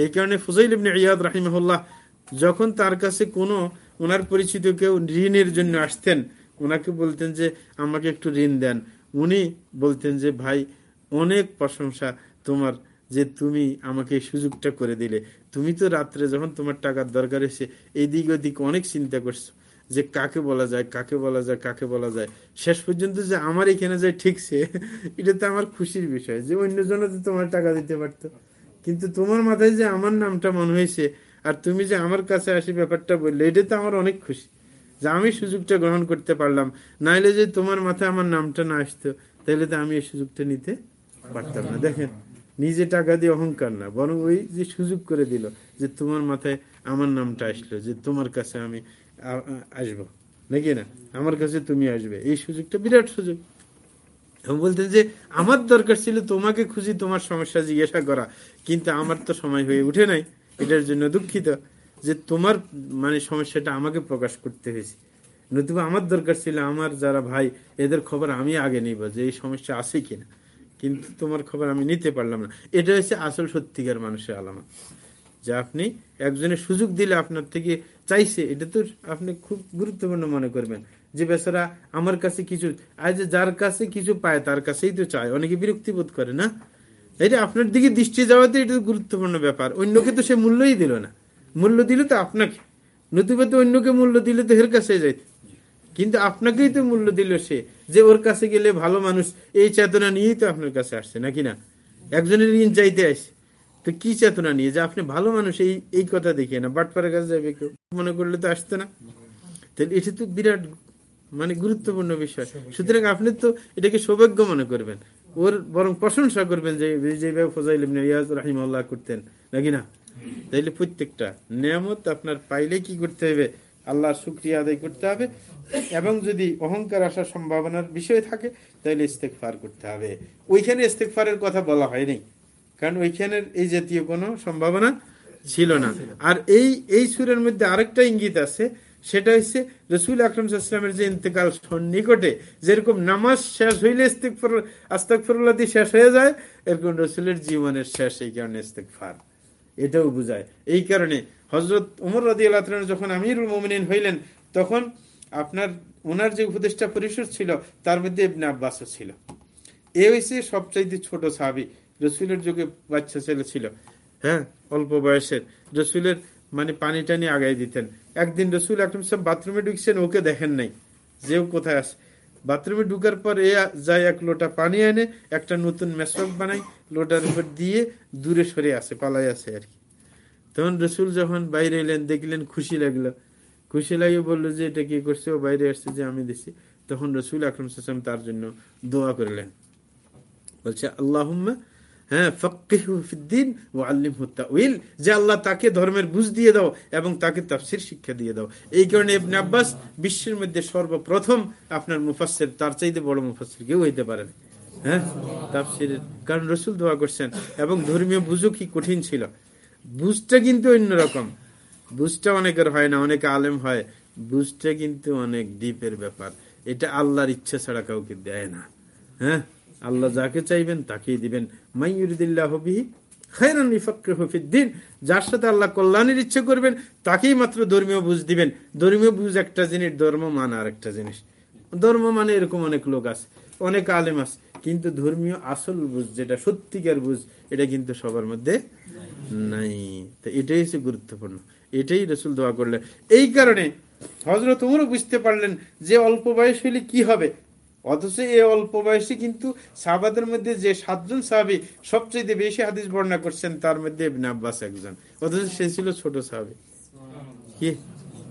এই কারণে ফুজাইল ইবনে ইয়াদ রাহিমহল্লাহ যখন তার কাছে কোনো, ওনার পরিচিত কেউ ঋণের জন্য আসতেন, ওনাকে বলতেন যে, আমাকে একটু ঋণ দেন। উনি বলতেন যে, ভাই, অনেক প্রশংসা তোমার যে তুমি আমাকে সুযোগটা করে দিলে। তুমি তো রাত্রে যখন তোমার টাকার দরকার এসে এই দিক ওদিক অনেক চিন্তা করছ। যে কাকে বলা যায়, কাকে বলা যায়, কাকে বলা যায়, শেষ পর্যন্ত যে আমার এখানে যায় ঠিকছে, এটা তো আমার খুশির বিষয় যে অন্যজন তো তোমার টাকা দিতে পারতো। কিন্তু তোমার মাথায় যে আমার নামটা মনে হয়েছে, আর তুমি যে আমার কাছে আসি ব্যাপারটা বললে, এটা তো আমার অনেক খুশি যে আমি সুযোগটা গ্রহণ করতে পারলাম। নাইলে যে তোমার মাথায় আমার নামটা না আসতো তাহলে তো আমি এই সুযোগটা নিতে পারতাম না। দেখেন, নিজে টাকা দিয়ে অহংকার না, বরং ওই যে সুযোগ করে দিল যে তোমার মাথায় আমার নামটা আসলো, যে তোমার কাছে আমি আসব। নাকি না? আমার কাছে তুমি আসবে। এই সুযোগটা বিরাট সুযোগ। বলতেন যে, আমার দরকার ছিল তোমাকে খুঁজি, তোমার সমস্যা জিজ্ঞাসা করা। কিন্তু আমার তো সময় হয়ে উঠে নাই। এটার জন্য দুঃখিত যে তোমার মানে সমস্যাটা আমাকে প্রকাশ করতে হয়েছে। নতুবা আমার দরকার ছিল, আমার যারা ভাই, এদের খবর আমি আগে নিব যে এই সমস্যা আছে কিনা। কিন্তু তোমার খবর আমি নিতে পারলাম না। এটা হচ্ছে আসল সত্যিকার মানুষের আলামা যে আপনি একজনের সুযোগ দিলে আপনার থেকে চাইছে, এটা তো আপনি খুব গুরুত্বপূর্ণ মনে করবেন। যে বেচারা আমার কাছে কিছু আজ যার কাছে কিছু পায়, তার কাছেই তো চায়। অনেকে বিরক্তি বোধ করে না? এটা আপনার দিকে দৃষ্টি যাওয়াতে এটা গুরুত্বপূর্ণ ব্যাপার। অন্যকে তো সে মূল্যই দিল না। মূল্য দিলে তো আপনাকে। নতুবা তো অন্যকে মূল্য দিলে তো এর কাছে যাইত। কিন্তু আপনাকেই তো মূল্য দিল সে। যে ওর কাছে গেলে ভালো মানুষ, এই চেতনা নিয়েই তো আপনার কাছে আসছে, নাকি না? একজনের ঋণ চাইতে আসে তো কি চেতনা নিয়ে? যে আপনি ভালো মানুষ, এই এই কথা দেখিয়ে না। বাটপাড়ার কাছে যাবে কেউ। মনে করলে তো আসতো না। তাহলে এটা তো বিরাট মানে গুরুত্বপূর্ণ বিষয়। সুতরাং আপনি তো এটাকে সৌভাগ্য মনে করবেন। ওর বরং প্রশংসা করবেন যে যেভাবে ফজাইল রিয়াজ রাহিমাল্লাহ করতেন। নাকি না? তাইলে প্রত্যেকটা নিয়ামত আপনার পাইলে কি করতে হবে? আল্লাহর শুক্রিয়া আদায় করতে হবে। এবং যদি অহংকার আসার সম্ভাবনার বিষয় থাকে তাহলে ইস্তেকফার করতে হবে। ওইখানে ইস্তেকফারের কথা বলা হয়নি। কারণ ওইখানের এই জাতীয় কোনো সম্ভাবনা ছিল না। আর এই এই সুরের মধ্যে আরেকটা ইঙ্গিত আছে, সেটা হচ্ছে রসুল আকরমসাল্লামের যে ইন্তেকাল নিকটে যেরকম নামাজ শেষ হইলে আস্তাকফরুল্লাহ দিয়ে শেষ হয়ে যায়, এরকম রসুলের জীবনের শেষ এই কারণে ইস্তেকফার এটাও বুঝায়। এই কারণে হজরত উমর রাজি আল্লাহ যখন আমিরুল মোমিন হইলেন, তখন আপনার ওনার যে উপদেষ্টা পরিষদ ছিল, তার মধ্যে আব্বাসও ছিল। এ হয়েছে সবচাইতে ছোট সাহাবি। রসুলের যুগে বাচ্চা ছেলে ছিল হ্যাঁ অল্প বয়সের। রসুলের মানে পানি টানি আগাই দিতেন। একদিন রসুল আকরম সব বাথরুমে ঢুকছেন, ওকে দেখেন নাই। যেও কোথায় আছে। বাথরুমে ঢুকার পর এ যায় এক লোটা পানি এনে, একটা নতুন মেসক বানাই লোটার উপর দিয়ে দূরে সরে আসে পালাই আসে আর কি। তখন রসুল যখন বাইরে এলেন, দেখলেন খুশি লাগল। খুশি লাগিয়ে বলল যে, এটা কি করছে? ও বাইরে আসছে যে, আমি দিছি। তখন রসুল আকরম সাসম তার জন্য দোয়া করলেন। বলছে আল্লাহ হ্যাঁ যে আল্লাহ তাকে ধর্মের বুঝ দিয়ে দাও এবং তাকে তাফসির শিক্ষা দিয়ে দাও। এই কারণে সর্বপ্রথম আপনার হ্যাঁ কারণ রসুল দোয়া করছেন এবং ধর্মীয় বুঝও কি কঠিন ছিল। বুঝটা কিন্তু অন্যরকম বুঝটা অনেকের হয় না, অনেকে আলেম হয়। বুঝটা কিন্তু অনেক ডিপের ব্যাপার। এটা আল্লাহর ইচ্ছা ছাড়া কাউকে দেয় না। হ্যাঁ আল্লাহ যাকে চাইবেন তাকেই দিবেন। মাইয়ুরিদিল্লাহ যার সাথে আল্লাহ কল্যাণের ইচ্ছে করবেন, তাকেই মাত্র ধর্মীয় বুঝ দিবেন। ধর্মীয় বুঝ একটা জিনিস, ধর্ম মান আর একটা জিনিস। ধর্ম মানে এরকম অনেক লোক আছে, অনেক আলেম আছে, কিন্তু ধর্মীয় আসল বুঝ, যেটা সত্যিকার বুঝ, এটা কিন্তু সবার মধ্যে নাই। তো এটাই হচ্ছে গুরুত্বপূর্ণ। এটাই রসুল দোয়া করলেন। এই কারণে হজরত উমরও বুঝতে পারলেন যে অল্প বয়স হইলে কি হবে? অথচ এই অল্প বয়সে কিন্তু সাহাবাদের মধ্যে যে সাতজন সাহাবি সবচেয়ে বেশি হাদিস বর্ণনা করছেন, তার মধ্যে ইবনে আব্বাস একজন। অথচ সে ছিল ছোট সাহাবি। কি?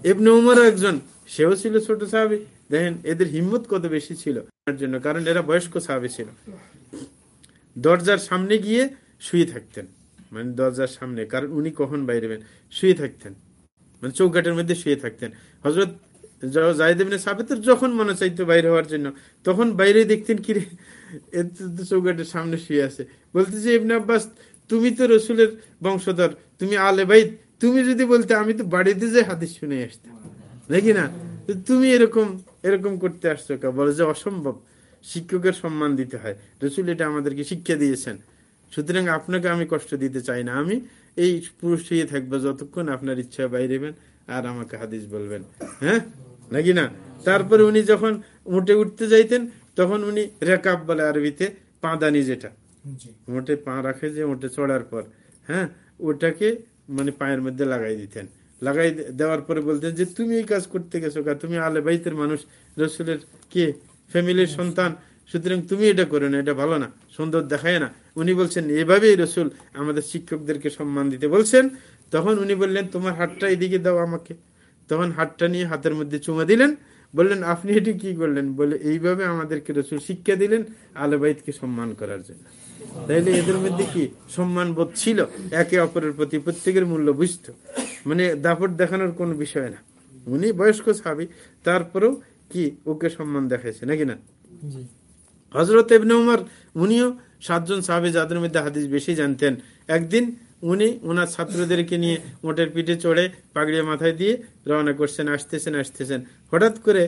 ইবনে উমর একজন, সেও ছিল ছোট সাহাবি। দেখেন, এদের হিম্মত কত বেশি ছিল জন্য, কারণ এরা বয়স্ক সাহাবি ছিল। দরজার সামনে গিয়ে শুয়ে থাকতেন। মানে দরজার সামনে, কারণ উনি কখন বাইরে শুয়ে থাকতেন। মানে চৌকাটের মধ্যে শুয়ে থাকতেন। হজরত সাবেতের যখন মনে চাইতো বাইরে হওয়ার জন্য, তখন বাইরে দেখতেন কিরে চৌকাটের সামনে শুয়ে আছে। বলতেছে, ইবনে আব্বাস, তুমি তো রসুলের বংশধর, তুমি আলে ভাই তুমি যদি বলতে, আমি তো বাড়িতে যে হাদিস শুনে আসতাম। দেখি না? তুমি এরকম এরকম করতে আসছো কা বলে যে অসম্ভব। শিক্ষকের সম্মান দিতে হয়। রসুল এটা আমাদেরকে শিক্ষা দিয়েছেন। সুতরাং আপনাকে আমি কষ্ট দিতে চাই না। আমি এই পুরুষ থাকব যতক্ষণ আপনার ইচ্ছা বাইরে আর আমাকে হাদিস বলবেন। হ্যাঁ? নাকি না? তারপরে উনি যখন উঠে উঠতে যাইতেন তখন উনি রেকাব বলে আরবিতে পাঁদানি যেটা। মোটে পা রাখে যে মোটে চড়ার পর হ্যাঁ? ওটাকে মানে পায়ের মধ্যে লাগাই দিতেন। লাগাই দেওয়ার পরে বলতেন যে তুমি এই কাজ করতে গেছো কা? তুমি আলে বাইতের মানুষ রসুলের কে? ফ্যামিলির সন্তান। সুতরাং তুমি এটা করো না এটা ভালো না সুন্দর দেখায় না। উনি বলছেন এভাবেই রসুল আমাদের শিক্ষকদেরকে সম্মান দিতে বলছেন। তখন উনি বললেন তোমার হাতটা এদিকে দাও আমাকে। তখন হাতটা নিয়ে হাতের মধ্যে চুমা দিলেন বললেন আপনি এটি কি করলেন? বলে এইভাবে আমাদেরকে রসুল শিক্ষা দিলেন আলবাইদকে সম্মান করার জন্য। তাইলে এদের মধ্যে কি সম্মান বোধ ছিল? একে অপরের প্রতি প্রত্যেকের মূল্য বুঝত। মানে দাপট দেখানোর কোন বিষয় না। উনি বয়স্ক সাবি তারপরেও কি ওকে সম্মান দেখাইছে নাকি না? হজরত এবনে উমর উনিও সাতজন সাহাবি যাদের মধ্যে হাদিস বেশি জানতেন। একদিন উনি ওনার ছাত্রদেরকে নিয়ে মোটের পিঠে চড়ে পাগড়িয়া মাথায় দিয়ে রওনা করছেন, আসতেছেন আসতেছেন। হঠাৎ করে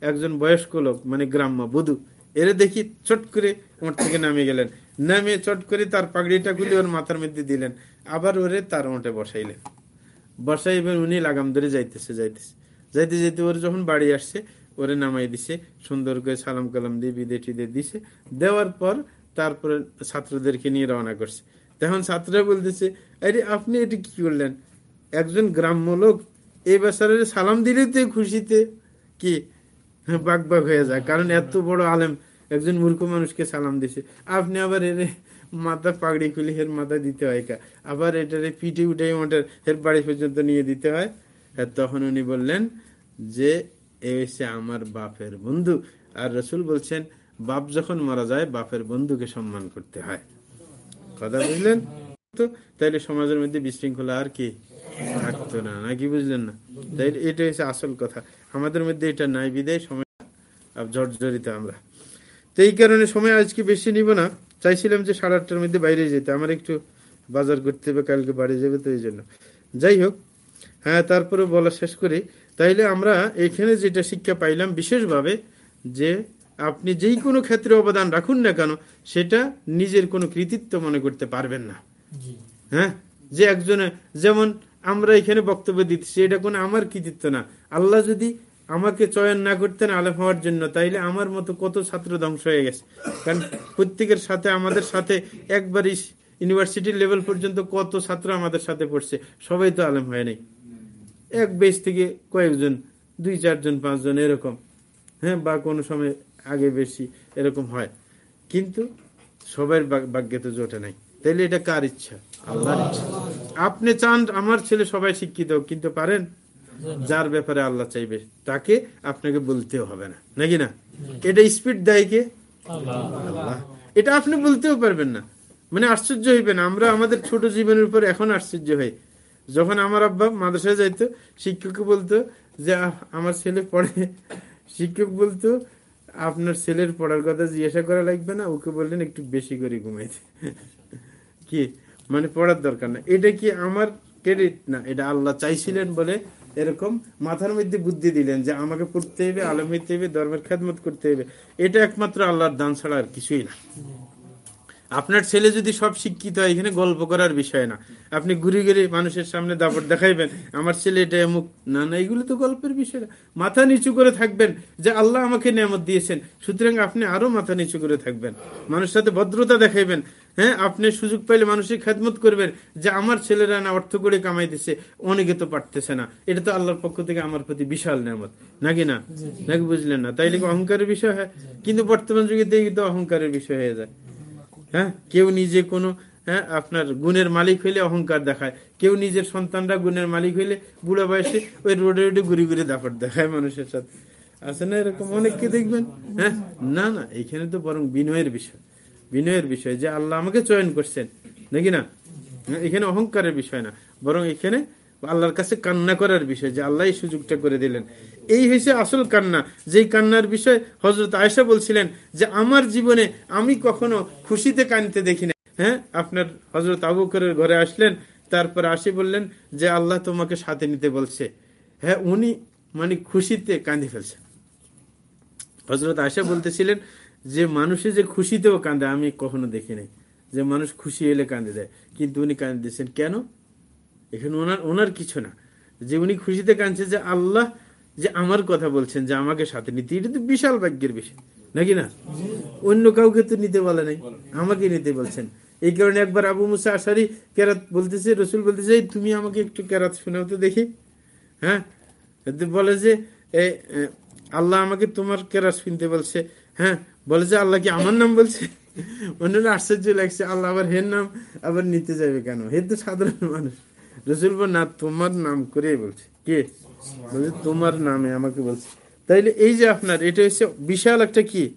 একজন বয়স্ক লোক মানে গ্রাম্য বধু, এরে দেখি চট করে ওর থেকে নামে গেলেন। নামে চট করে তার পাগড়িটা গুলি ওর মাথার মধ্যে দিলেন। আবার ওরে তার ওটে বসাইলেন। বসাইবেন উনি লাগাম ধরে যাইতেছে যাইতেছে। যাইতে যাইতে ওর যখন বাড়ি আসছে, ওরে নামাই দিছে, সুন্দর করে সালাম কালাম দিয়ে বিদে টিদে দিছে। দেওয়ার পর তারপরে ছাত্রদেরকে নিয়ে রওনা করছে। তখন ছাত্ররা বলতেছে, আরে, আপনি এটা কি করলেন? একজন গ্রাম্য লোক, এই বেচারের সালাম দিলে তো খুশিতে কি বাগ বাগ হয়ে যায়। কারণ এত বড় আলেম, একজন মূর্খ মানুষকে সালাম দিছে। আপনি আবার এর মাথা পাগড়ি খুলে হের মাথা দিতে হয় কা? আবার এটারে পিঠে উঠে ওটার হের বাড়ি পর্যন্ত নিয়ে দিতে হয়। তখন উনি বললেন যে, এ হচ্ছে আমার বাপের বন্ধু। আর রসুল বলছেন, বাপ যখন মারা যায়, বাপের বন্ধুকে সম্মান করতে হয়। কথা বুঝলেন? তো তাইলে সমাজের মধ্যে বিশৃঙ্খলা আর কি থাকতো না, নাকি বুঝলেন না? তাই এটা হচ্ছে আসল কথা। আমাদের মধ্যে এটা নাই, বিদায় সময় জর্জরিত আমরা। তো এই কারণে সময় আজকে বেশি নিব না? চাইছিলাম যে সাড়ে আটটার মধ্যে বাইরে যেতে, আমার একটু বাজার করতে হবে, কালকে বাড়ি যাবে, তো এই জন্য। যাই হোক হ্যাঁ তারপরে বলা শেষ করি। তাইলে আমরা এখানে যেটা শিক্ষা পাইলাম বিশেষভাবে যে আপনি যেই কোনো ক্ষেত্রে অবদান রাখুন না কেন সেটা নিজের কোনো কৃতিত্ব মনে করতে পারবেন না। হ্যাঁ? যে একজনে যেমন আমরা এখানে বক্তব্য দিচ্ছি এটা কোনো আমার কৃতিত্ব না। আল্লাহ যদি আমাকে চয়ন না করতেন আলেম হওয়ার জন্য তাইলে আমার মতো কত ছাত্র ধ্বংস হয়ে গেছে। কারণ প্রত্যেকের সাথে আমাদের সাথে একবারই ইউনিভার্সিটির লেভেল পর্যন্ত কত ছাত্র আমাদের সাথে পড়ছে সবাই তো আলেম হয় নাই। এক বেশ থেকে কয়েকজন দুই চারজন পাঁচজন এরকম। হ্যাঁ? বা কোনো সময় আগে বেশি এরকম হয়। কিন্তু সবার ভাগ্যে তো জোটে নাই। তাইলে এটা কার ইচ্ছা? আল্লাহর ইচ্ছা। আপনি চান আমার ছেলে সবাই শিক্ষিত কিন্তু পারেন? যার ব্যাপারে আল্লাহ চাইবে তাকে আপনাকে বলতেও হবে না। নাকি না? এটা স্পিড দেয় কে? আল্লাহ। এটা আপনি বলতেও পারবেন না। মানে আশ্চর্য হইবেন আমরা আমাদের ছোট জীবনের উপর এখন আশ্চর্য হই। যখন আমার আব্বা মাদ্রাসায় যাইতো শিক্ষক বলতো যে আমার ছেলে পড়ে। শিক্ষক বলতো আপনার ছেলের পড়ার কথা জিজ্ঞাসা করা লাগবে না, ওকে বললেন একটু বেশি করে ঘুমাইতে কি? মানে পড়ার দরকার না। এটা কি আমার ক্রেডিট না, এটা আল্লাহ চাইছিলেন বলে এরকম মাথার মধ্যে বুদ্ধি দিলেন যে আমাকে পড়তে হবে, আলম হইতে হবে ধর্মের খেদমত করতে হবে। এটা একমাত্র আল্লাহর দান ছাড়া আর কিছুই না। আপনার ছেলে যদি সব শিক্ষিত হয় এখানে গল্প করার বিষয় না। আপনি ঘুরে ঘুরে মানুষের সামনে দাপট দেখাইবেন আমার ছেলে এটা এমুক। না না এগুলো তো গল্পের বিষয় না। মাথা নিচু করে থাকবেন যে আল্লাহ আমাকে নিয়ামত দিয়েছেন সুতরাং আপনি আরও মাথা নিচু করে থাকবেন। মানুষের সাথে ভদ্রতা দেখাইবেন হ্যাঁ আপনি সুযোগ পাইলে মানুষের খেদমত করবেন যে আমার ছেলেরা না অর্থ করে কামাইতেছে অনেকে তো পারতেছে না। এটা তো আল্লাহর পক্ষ থেকে আমার প্রতি বিশাল নিয়ামত। নাকি না? নাকি বুঝলেন না? তাইলে অহংকারের বিষয় হয়? কিন্তু বর্তমান যুগে দেখি তো অহংকারের বিষয় হয়ে যায়। হ্যাঁ? কেউ নিজে কোনো হ্যাঁ আপনার গুণের মালিক হইলে অহংকার দেখায়। কেউ নিজের সন্তানরা গুণের মালিক হইলে বুড়ো বয়সে ওই রোডে রোডে ঘুরে ঘুরে দাপট দেখায় মানুষের সাথে। আছে না এরকম? অনেককে দেখবেন? হ্যাঁ? না না এখানে তো বরং বিনয়ের বিষয়। বিনয়ের বিষয় যে আল্লাহ আমাকে চয়ন করছেন, নাকি না? এখানে অহংকারের বিষয় না। বরং এখানে আল্লাহর কাছে কান্না করার বিষয় যে আল্লাহ এই সুযোগটা করে দিলেন। এই হয়েছে আসল কান্না। যেই কান্নার বিষয় হজরত আয়সা বলছিলেন যে, আমার জীবনে আমি কখনো খুশিতে কানতে দেখি না হ্যাঁ আপনার হজরত আবু করের ঘরে আসলেন, তারপর আসি বললেন যে, আল্লাহ তোমাকে সাথে নিতে বলছে। হ্যাঁ উনি মানে খুশিতে কাঁদি ফেলছেন। হজরত আয়সা বলতেছিলেন যে, মানুষে যে খুশিতেও কাঁদে, আমি কখনো দেখি নাই। যে, মানুষ খুশি এলে কাঁদে দেয়, কিন্তু উনি কাঁদে দিয়েছেন কেন? এখানে ওনার ওনার কিছু না। যে উনি খুশিতে কাঁদছে যে, আল্লাহ যে আমার কথা বলছেন, যে আমাকে সাথে নিতে। এটা তো বিশাল ভাগ্যের বিষয়, নাকি না? অন্য কাউকে তো নিতে বলে নাই, আমাকে নিতে বলছেন। এই কারণে একবার আবু মুসা আসারি কেরাত বলতেছে, রসুল বলতেছে তুমি আমাকে একটু কেরাত শোনাও তো দেখি। হ্যাঁ? বলে যে আল্লাহ আমাকে তোমার কেরাত শুনতে বলছে। হ্যাঁ? বলে যে, আল্লাহ কি আমার নাম বলছে? অন্যরা আশ্চর্য লাগছে, আল্লাহ আবার হের নাম? আবার নিতে যাবে কেন? হে তো সাধারণ মানুষ। রসুল না, তোমার নাম করে বলছে। কে? তোমার নামে আমাকে বলছে। তাইলে এই যে আপনার এটা হচ্ছে বিশাল একটা কি?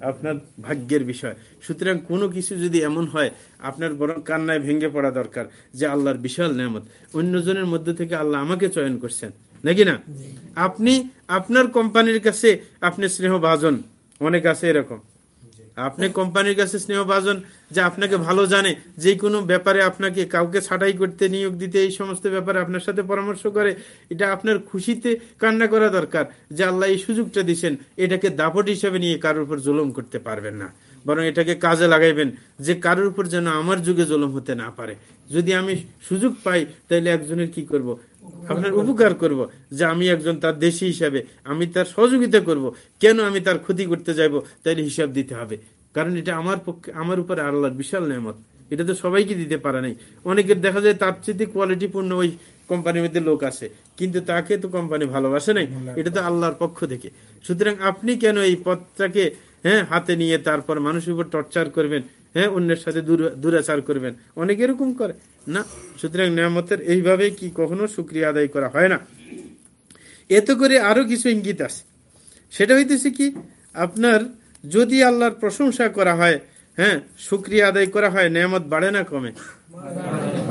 আপনার ভাগ্যের বিষয়। সুতরাং কোনো কিছু যদি এমন হয় আপনার বরং কান্নায় ভেঙে পড়া দরকার যে আল্লাহর বিশাল নেয়ামত। অন্যজনের মধ্যে থেকে আল্লাহ আমাকে চয়ন করছেন। নাকি না? আপনি আপনার কোম্পানির কাছে আপনি স্নেহ ভাজন অনেক আছে এরকম। আপনি কোম্পানির কাছে স্নেহ ভাজন যে আপনাকে ভালো জানে, যে কোনো ব্যাপারে আপনাকে কাউকে ছাটাই করতে, নিয়োগ দিতে, এই সমস্ত ব্যাপারে আপনার সাথে পরামর্শ করে, এটা আপনার খুশিতে কান্না করা দরকার। যে আল্লাহ এই সুযোগটা দিচ্ছেন এটাকে দাপট হিসেবে নিয়ে কারোর উপর জুলুম করতে পারবেন না। বরং এটাকে কাজে লাগাইবেন, যে কারোর উপর যেন আমার যুগে জুলুম হতে না পারে। যদি আমি সুযোগ পাই, তাহলে একজনের কি করব। আপনার উপকার করব যে আমি একজন তার দেশি হিসাবে আমি তার সহযোগিতা করব। কেন আমি তার ক্ষতি করতে যাইব? তাইলে হিসাব দিতে হবে। কারণ এটা আমার পক্ষে আমার উপরে আল্লাহর বিশাল নেমত এটা তো সবাইকে দিতে পারে নাই। অনেকের দেখা যায় তার চেয়ে কোয়ালিটিপূর্ণ ওই কোম্পানির মধ্যে লোক আছে। কিন্তু তাকে তো কোম্পানি ভালোবাসে নাই। এটা তো আল্লাহর পক্ষ থেকে। সুতরাং আপনি কেন এই পথটাকে হ্যাঁ হাতে নিয়ে তারপর মানুষের উপর টর্চার করবেন? হ্যাঁ অন্যের সাথে দুরাচার করবেন। অনেক এরকম করে। না, সুতরাং নিয়ামতের এইভাবে কি কখনো সুক্রিয়া আদায় করা হয় না? এতে করে আরও কিছু ইঙ্গিত আছে। সেটা হইতেছে কি, আপনার যদি আল্লাহর প্রশংসা করা হয় হ্যাঁ সুক্রিয়া আদায় করা হয়, নিয়ামত বাড়ে না কমে?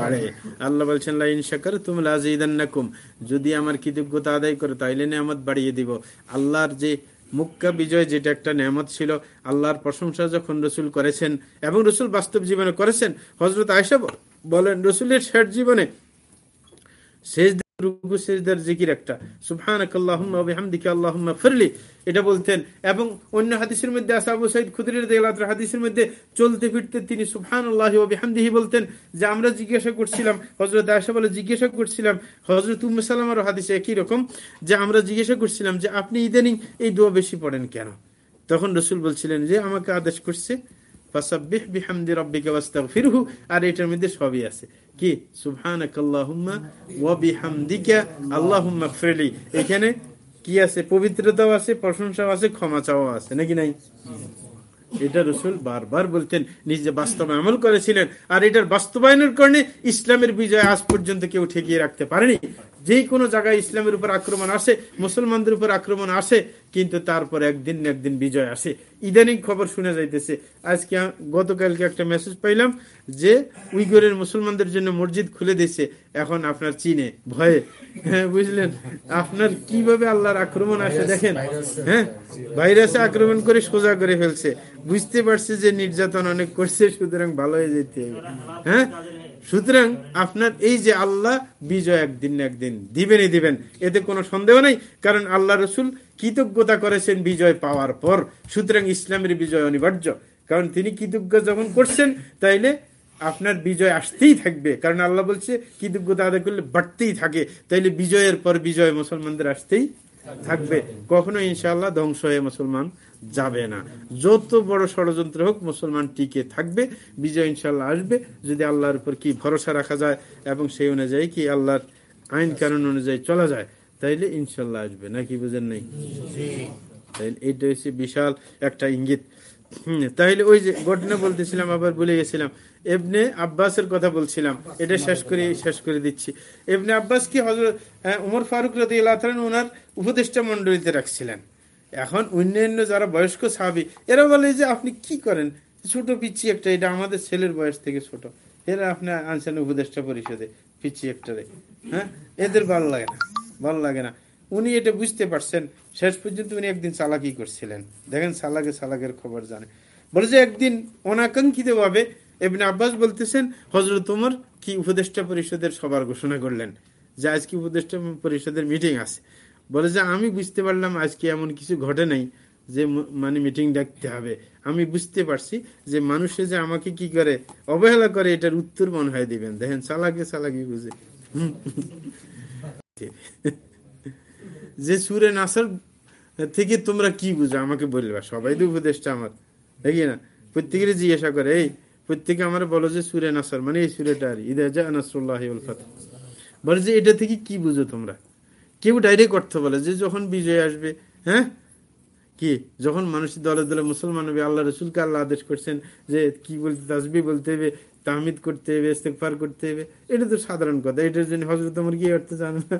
বাড়ে। আল্লাহ বলছেন লাইন শাকার তুমি লাজিদান্নাকুম। যদি আমার কৃতজ্ঞতা আদায় করো, তাইলে নিয়ামত বাড়িয়ে দিব। আল্লাহর যে মুক্কা বিজয় যেটা একটা নেমত ছিল, আল্লাহর প্রশংসা যখন রসুল করেছেন এবং রসুল বাস্তব জীবনে করেছেন হজরত আয়সা বলেন, রসুলের শেষ জীবনে শেষ রুকু সেজদার জিকির একটা। সুবহানাক আল্লাহুম্মা ওয়া বিহামদিকা আল্লাহুম্মা ফিরলি এটা বলতেন। এবং অন্য হাদিসের মধ্যে আছে আবু খুদরি রাদিয়াল্লাহু হাদিসের মধ্যে চলতে ফিরতে তিনি সুবহানাল্লাহি ওয়া বিহামদিহি বলতেন যে, আমরা জিজ্ঞাসা করছিলাম, হযরত আয়েশা বলে জিজ্ঞাসা করছিলাম, হযরত উম্মে সালামার হাদিসে একই রকম, যে আমরা জিজ্ঞাসা করছিলাম যে, আপনি ইদানিং এই দোয়া বেশি পড়েন কেন? তখন রসুল বলছিলেন যে, আমাকে আদেশ করছে আর এটার মধ্যে সবই আছে। কি? সুবহানাকাল্লাহুম্মা ওয়া বিহামদিকা আল্লাহুম্মা গফিরলি। এখানে কি আছে? পবিত্রতাও আছে, প্রশংসাও আছে, ক্ষমা চাওয়া আছে, নাকি নাই? এটা রসুল বারবার বলতেন, নিজে বাস্তবে আমল করেছিলেন, আর এটার বাস্তবায়নের কারণে ইসলামের বিজয় আজ পর্যন্ত কেউ ঠেকিয়ে রাখতে পারেনি। যে কোনো জায়গায় ইসলামের উপর আক্রমণ আসে, মুসলমানদের উপর আক্রমণ আসে, কিন্তু তারপর একদিন একদিন বিজয় আসে। ইদানিং খবর শুনে যাইতেছে। আজকে গতকালকে একটা মেসেজ পাইলাম যে উইগরের মুসলমানদের জন্য মসজিদ খুলে দিয়েছে। এখন আপনার চীনে ভয়ে হ্যাঁ বুঝলেন। আপনার কীভাবে আল্লাহর আক্রমণ আসে দেখেন। হ্যাঁ ভাইরাসে আক্রমণ করে সোজা করে ফেলছে। বুঝতে পারছে যে নির্যাতন অনেক করছে সুতরাং ভালো হয়ে যেতে হবে। হ্যাঁ সুতরাং আপনার এই যে আল্লাহ বিজয় একদিন না একদিন দিবেনই দিবেন এতে কোনো সন্দেহ নেই কারণ আল্লাহ রসুল কৃতজ্ঞতা করেছেন বিজয় পাওয়ার পর। সুতরাং ইসলামের বিজয় অনিবার্য কারণ তিনি কৃতজ্ঞ যখন করছেন তাইলে আপনার বিজয় আসতেই থাকবে। কারণ আল্লাহ বলছে কৃতজ্ঞতা আদায় করলে বাড়তেই থাকে। তাইলে বিজয়ের পর বিজয় মুসলমানদের আসতেই থাকবে। কখনো ইনশাল্লাহ ধ্বংস হয়ে মুসলমান যাবে না। যত বড় ষড়যন্ত্র হোক, মুসলমান টিকে থাকবে। বিজয় ইনশাল্লাহ আসবে। যদি আল্লাহর উপর কি ভরসা রাখা যায় এবং সেই অনুযায়ী কি আল্লাহর আইন কানুন অনুযায়ী চলা যায়, তাইলে ইনশাল্লাহ আসবে। নাকি বুঝেন নাই? তাইলে এইটা হচ্ছে বিশাল একটা ইঙ্গিত। তাইলে ওই যে ঘটনা বলতেছিলাম, আবার ভুলে গেছিলাম। এবনে আব্বাসের কথা বলছিলাম। এটা শেষ করে শেষ করে দিচ্ছি। এবনে আব্বাস কি হজরত উমর ফারুক রাদি ওনার উপদেষ্টা মন্ডলীতে রাখছিলেন? এখন অন্যান্য যারা বয়স্ক সাহাবি, এরা বলে যে আপনি কি করেন? ছোট পিচ্ছি একটা, এটা আমাদের ছেলের বয়স থেকে ছোট। এরা আপনি আনছেন উপদেষ্টা পরিষদে পিচ্ছি একটারে হ্যাঁ? এদের ভালো লাগে না, ভালো লাগে না। উনি এটা বুঝতে পারছেন, শেষ পর্যন্ত উনি একদিন চালাকি করছিলেন। দেখেন সালাকে সালাকের খবর জানে। বলে যে একদিন অনাকাঙ্ক্ষিত ভাবে এমনি আব্বাস বলতেছেন হজরত তোমার কি উপদেষ্টা পরিষদের সবার ঘোষণা করলেন? যে আজকে উপদেষ্টা পরিষদের মিটিং আছে। বলে যে, আমি বুঝতে পারলাম আজকে এমন কিছু ঘটে নাই যে মানে মিটিং ডাকতে হবে। আমি বুঝতে পারছি যে মানুষে যে আমাকে কি করে অবহেলা করে, এটার উত্তর মনে হয় দিবেন। দেখেন, চালাকে, চালাকি বুঝে। যে সুরে নাসার থেকে তোমরা কি বুঝো? আমাকে বলবা। সবাই তো উপদেশটা আমার। দেখি না? প্রত্যেকের জিজ্ঞাসা করে, এই প্রত্যেকে আমার বলো যে সুরে নাসার মানে এই সুরেটা আর ঈদ নাসরুল্লাহ বলে যে, এটা থেকে কি বুঝো তোমরা? কেউ ডাইরেক্ট অর্থ বলে যে, যখন বিজয় আসবে হ্যাঁ? কি? যখন মানুষ দলে দলে মুসলমান হবে, আল্লাহ রসুলকে আল্লাহ আদেশ করছেন যে, কি বলতে তাসবি বলতে হবে, তাহমিদ করতে হবে ইস্তেকফার করতে হবে। এটা তো সাধারণ কথা, এটার জন্য হজরত আমার কি অর্থ জানে না?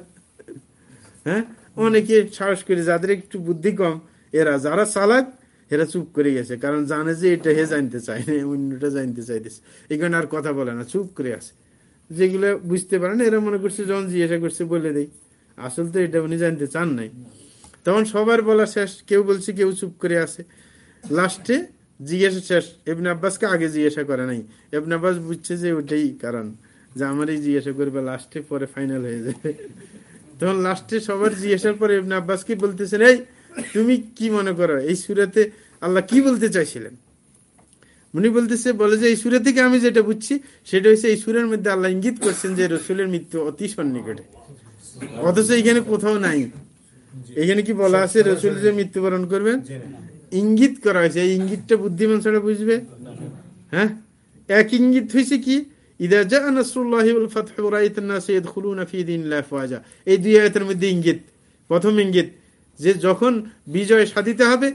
হ্যাঁ? অনেকে সাহস করে, যাদের একটু বুদ্ধি কম, এরা যারা চালাক এরা চুপ করে গেছে, কারণ জানে যে এটা হে জানতে চায় না অন্যটা জানতে চাইতেছে। এখানে আর কথা বলে না, চুপ করে আছে। যেগুলো বুঝতে পারে না, এরা মনে করছে যখন জিজ্ঞাসা করছে বলে দেই। আসল তো এটা উনি জানতে চান নাই। তখন সবার বলা শেষ, কেউ বলছে কেউ চুপ করে আছে। লাস্টে জিজ্ঞাসা শেষ এবনে আব্বাসকে আগে জিজ্ঞাসা করে নাই। এবনে আব্বাস বুঝছে যে ওটাই কারণ, যে আমারই জিজ্ঞাসা করবে, লাস্টে পরে ফাইনাল হয়ে যাবে। তখন লাস্টে সবার জিজ্ঞাসার পরে এবনে আব্বাস কি বলতেছেন, এই তুমি কি মনে করো? এই সুরাতে আল্লাহ কি বলতে চাইছিলেন? উনি বলতেছে, বলে যে, এই সুরে থেকে আমি যেটা বুঝছি, সেটা হচ্ছে এই সুরের মধ্যে আল্লাহ ইঙ্গিত করছেন যে, রসুলের মৃত্যু অতি সন্নিকটে। অথচ এখানে কোথাও নাই। এখানে কি বলা আছে, রসুল যে মৃত্যুবরণ করবেন? ইঙ্গিত করা হয়েছে। এই ইঙ্গিতটা বুদ্ধিমান ছাড়া বুঝবে? হ্যাঁ? এক ইঙ্গিত হয়েছে কি? এই দুই আয়াতের মধ্যে ইঙ্গিত। প্রথম ইঙ্গিত যে যখন বিজয় সাধিতে হবে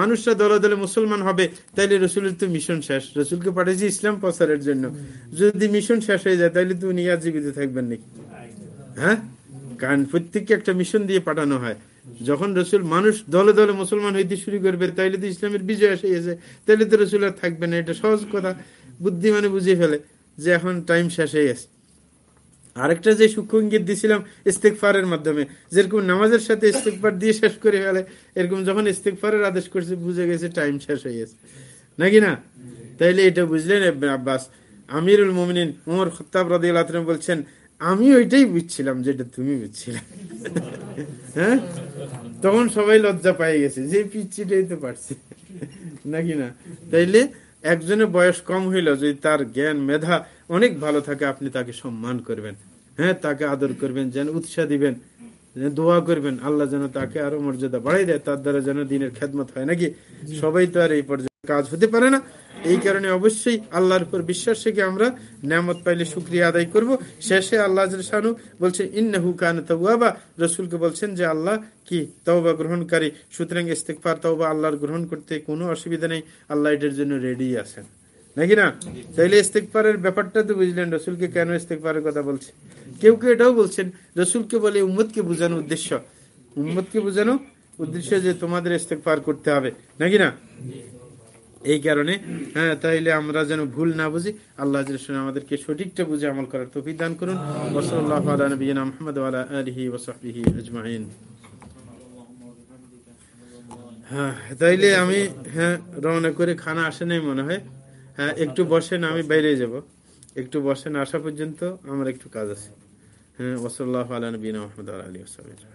মানুষরা দলে দলে মুসলমান হবে, তাইলে রসুলের তো মিশন শেষ। রসুলকে পাঠিয়েছি ইসলাম প্রচারের জন্য। যদি মিশন শেষ হয়ে যায় তাহলে তো উনি আর জীবিত থাকবেন নাকি? হ্যাঁ? কারণ প্রত্যেককে একটা মিশন দিয়ে পাঠানো হয়। যখন রসুল মানুষ দলে দলে মুসলমান হইতে শুরু করবে, তাইলে তো ইসলামের বিজয় এসে গেছে। তাইলে তো রসুল আর থাকবে না, এটা সহজ কথা। বুদ্ধি মানে বুঝিয়ে ফেলে যে এখন টাইম শেষ হয়ে গেছে। আরেকটা যে সূক্ষ্ম ইঙ্গিত দিছিলাম ইস্তেকফারের মাধ্যমে। যেরকম নামাজের সাথে ইস্তেকফার দিয়ে শেষ করে ফেলে, এরকম যখন ইস্তেকফারের আদেশ করছে, বুঝে গেছে টাইম শেষ হয়ে গেছে। নাকি না? তাইলে এটা বুঝলেন আব্বাস। আমিরুল মোমিনিন উমর রাদিয়াল্লাহু আনহু বলছেন, আমি ওইটাই বুঝছিলাম যেটা তুমি বুঝছিলে। [laughs] হ্যাঁ? তখন সবাই লজ্জা পাই গেছে, যে পিচ্ছিটাই তো পারছে। [laughs] নাকি না? তাইলে একজনের বয়স কম হইল, যদি তার জ্ঞান, মেধা অনেক ভালো থাকে আপনি তাকে সম্মান করবেন। হ্যাঁ তাকে আদর করবেন যেন উৎসাহ দিবেন দোয়া করবেন। আল্লাহ যেন তাকে আরও মর্যাদা বাড়াই দেয় তার দ্বারা যেন দিনের খেদমত হয় নাকি? সবাই তো আর এই পর্যায়ে কাজ হতে পারে না। এই কারণে অবশ্যই আল্লাহর উপর বিশ্বাস রেখে আমরা নিয়ামত পাইলে শুক্রিয়া আদায় করব। শেষে আল্লাহ শানু বলছেন ইন্নাহু কান তাওয়াবা। রসুলকে বলছেন যে আল্লাহ কি তওবা গ্রহণকারী? সুতরাং ইস্তেগফার তওবা আল্লাহর গ্রহণ করতে কোনো অসুবিধা নেই। আল্লাহ এটার জন্য রেডি আছেন। নাকি না? তাইলে ইস্তেকফারের ব্যাপারটা তো বুঝলেন, রসুলকে কেন ইস্তেকফারের কথা বলছে? কেউ কেউ এটাও বলছেন, রসুলকে বলে উম্মতকে বোঝানো উদ্দেশ্য। উম্মতকে বোঝানো উদ্দেশ্য যে তোমাদের ইস্তেকফার করতে হবে, নাকি না? এই কারণে হ্যাঁ তাইলে আমরা যেন ভুল না বুঝি, আল্লাহ আমাদেরকে সঠিকটা বুঝে আমল করার তৌফিক দান করুন। হ্যাঁ তাইলে আমি হ্যাঁ রওনা করে খানা আসে নাই মনে হয়। হ্যাঁ একটু বসেন আমি বাইরে যাব। একটু বসেন আসা পর্যন্ত আমার একটু কাজ আছে। হ্যাঁ ওসল্লাহ আলা নবীনা আহমদ আলী আজমাইন।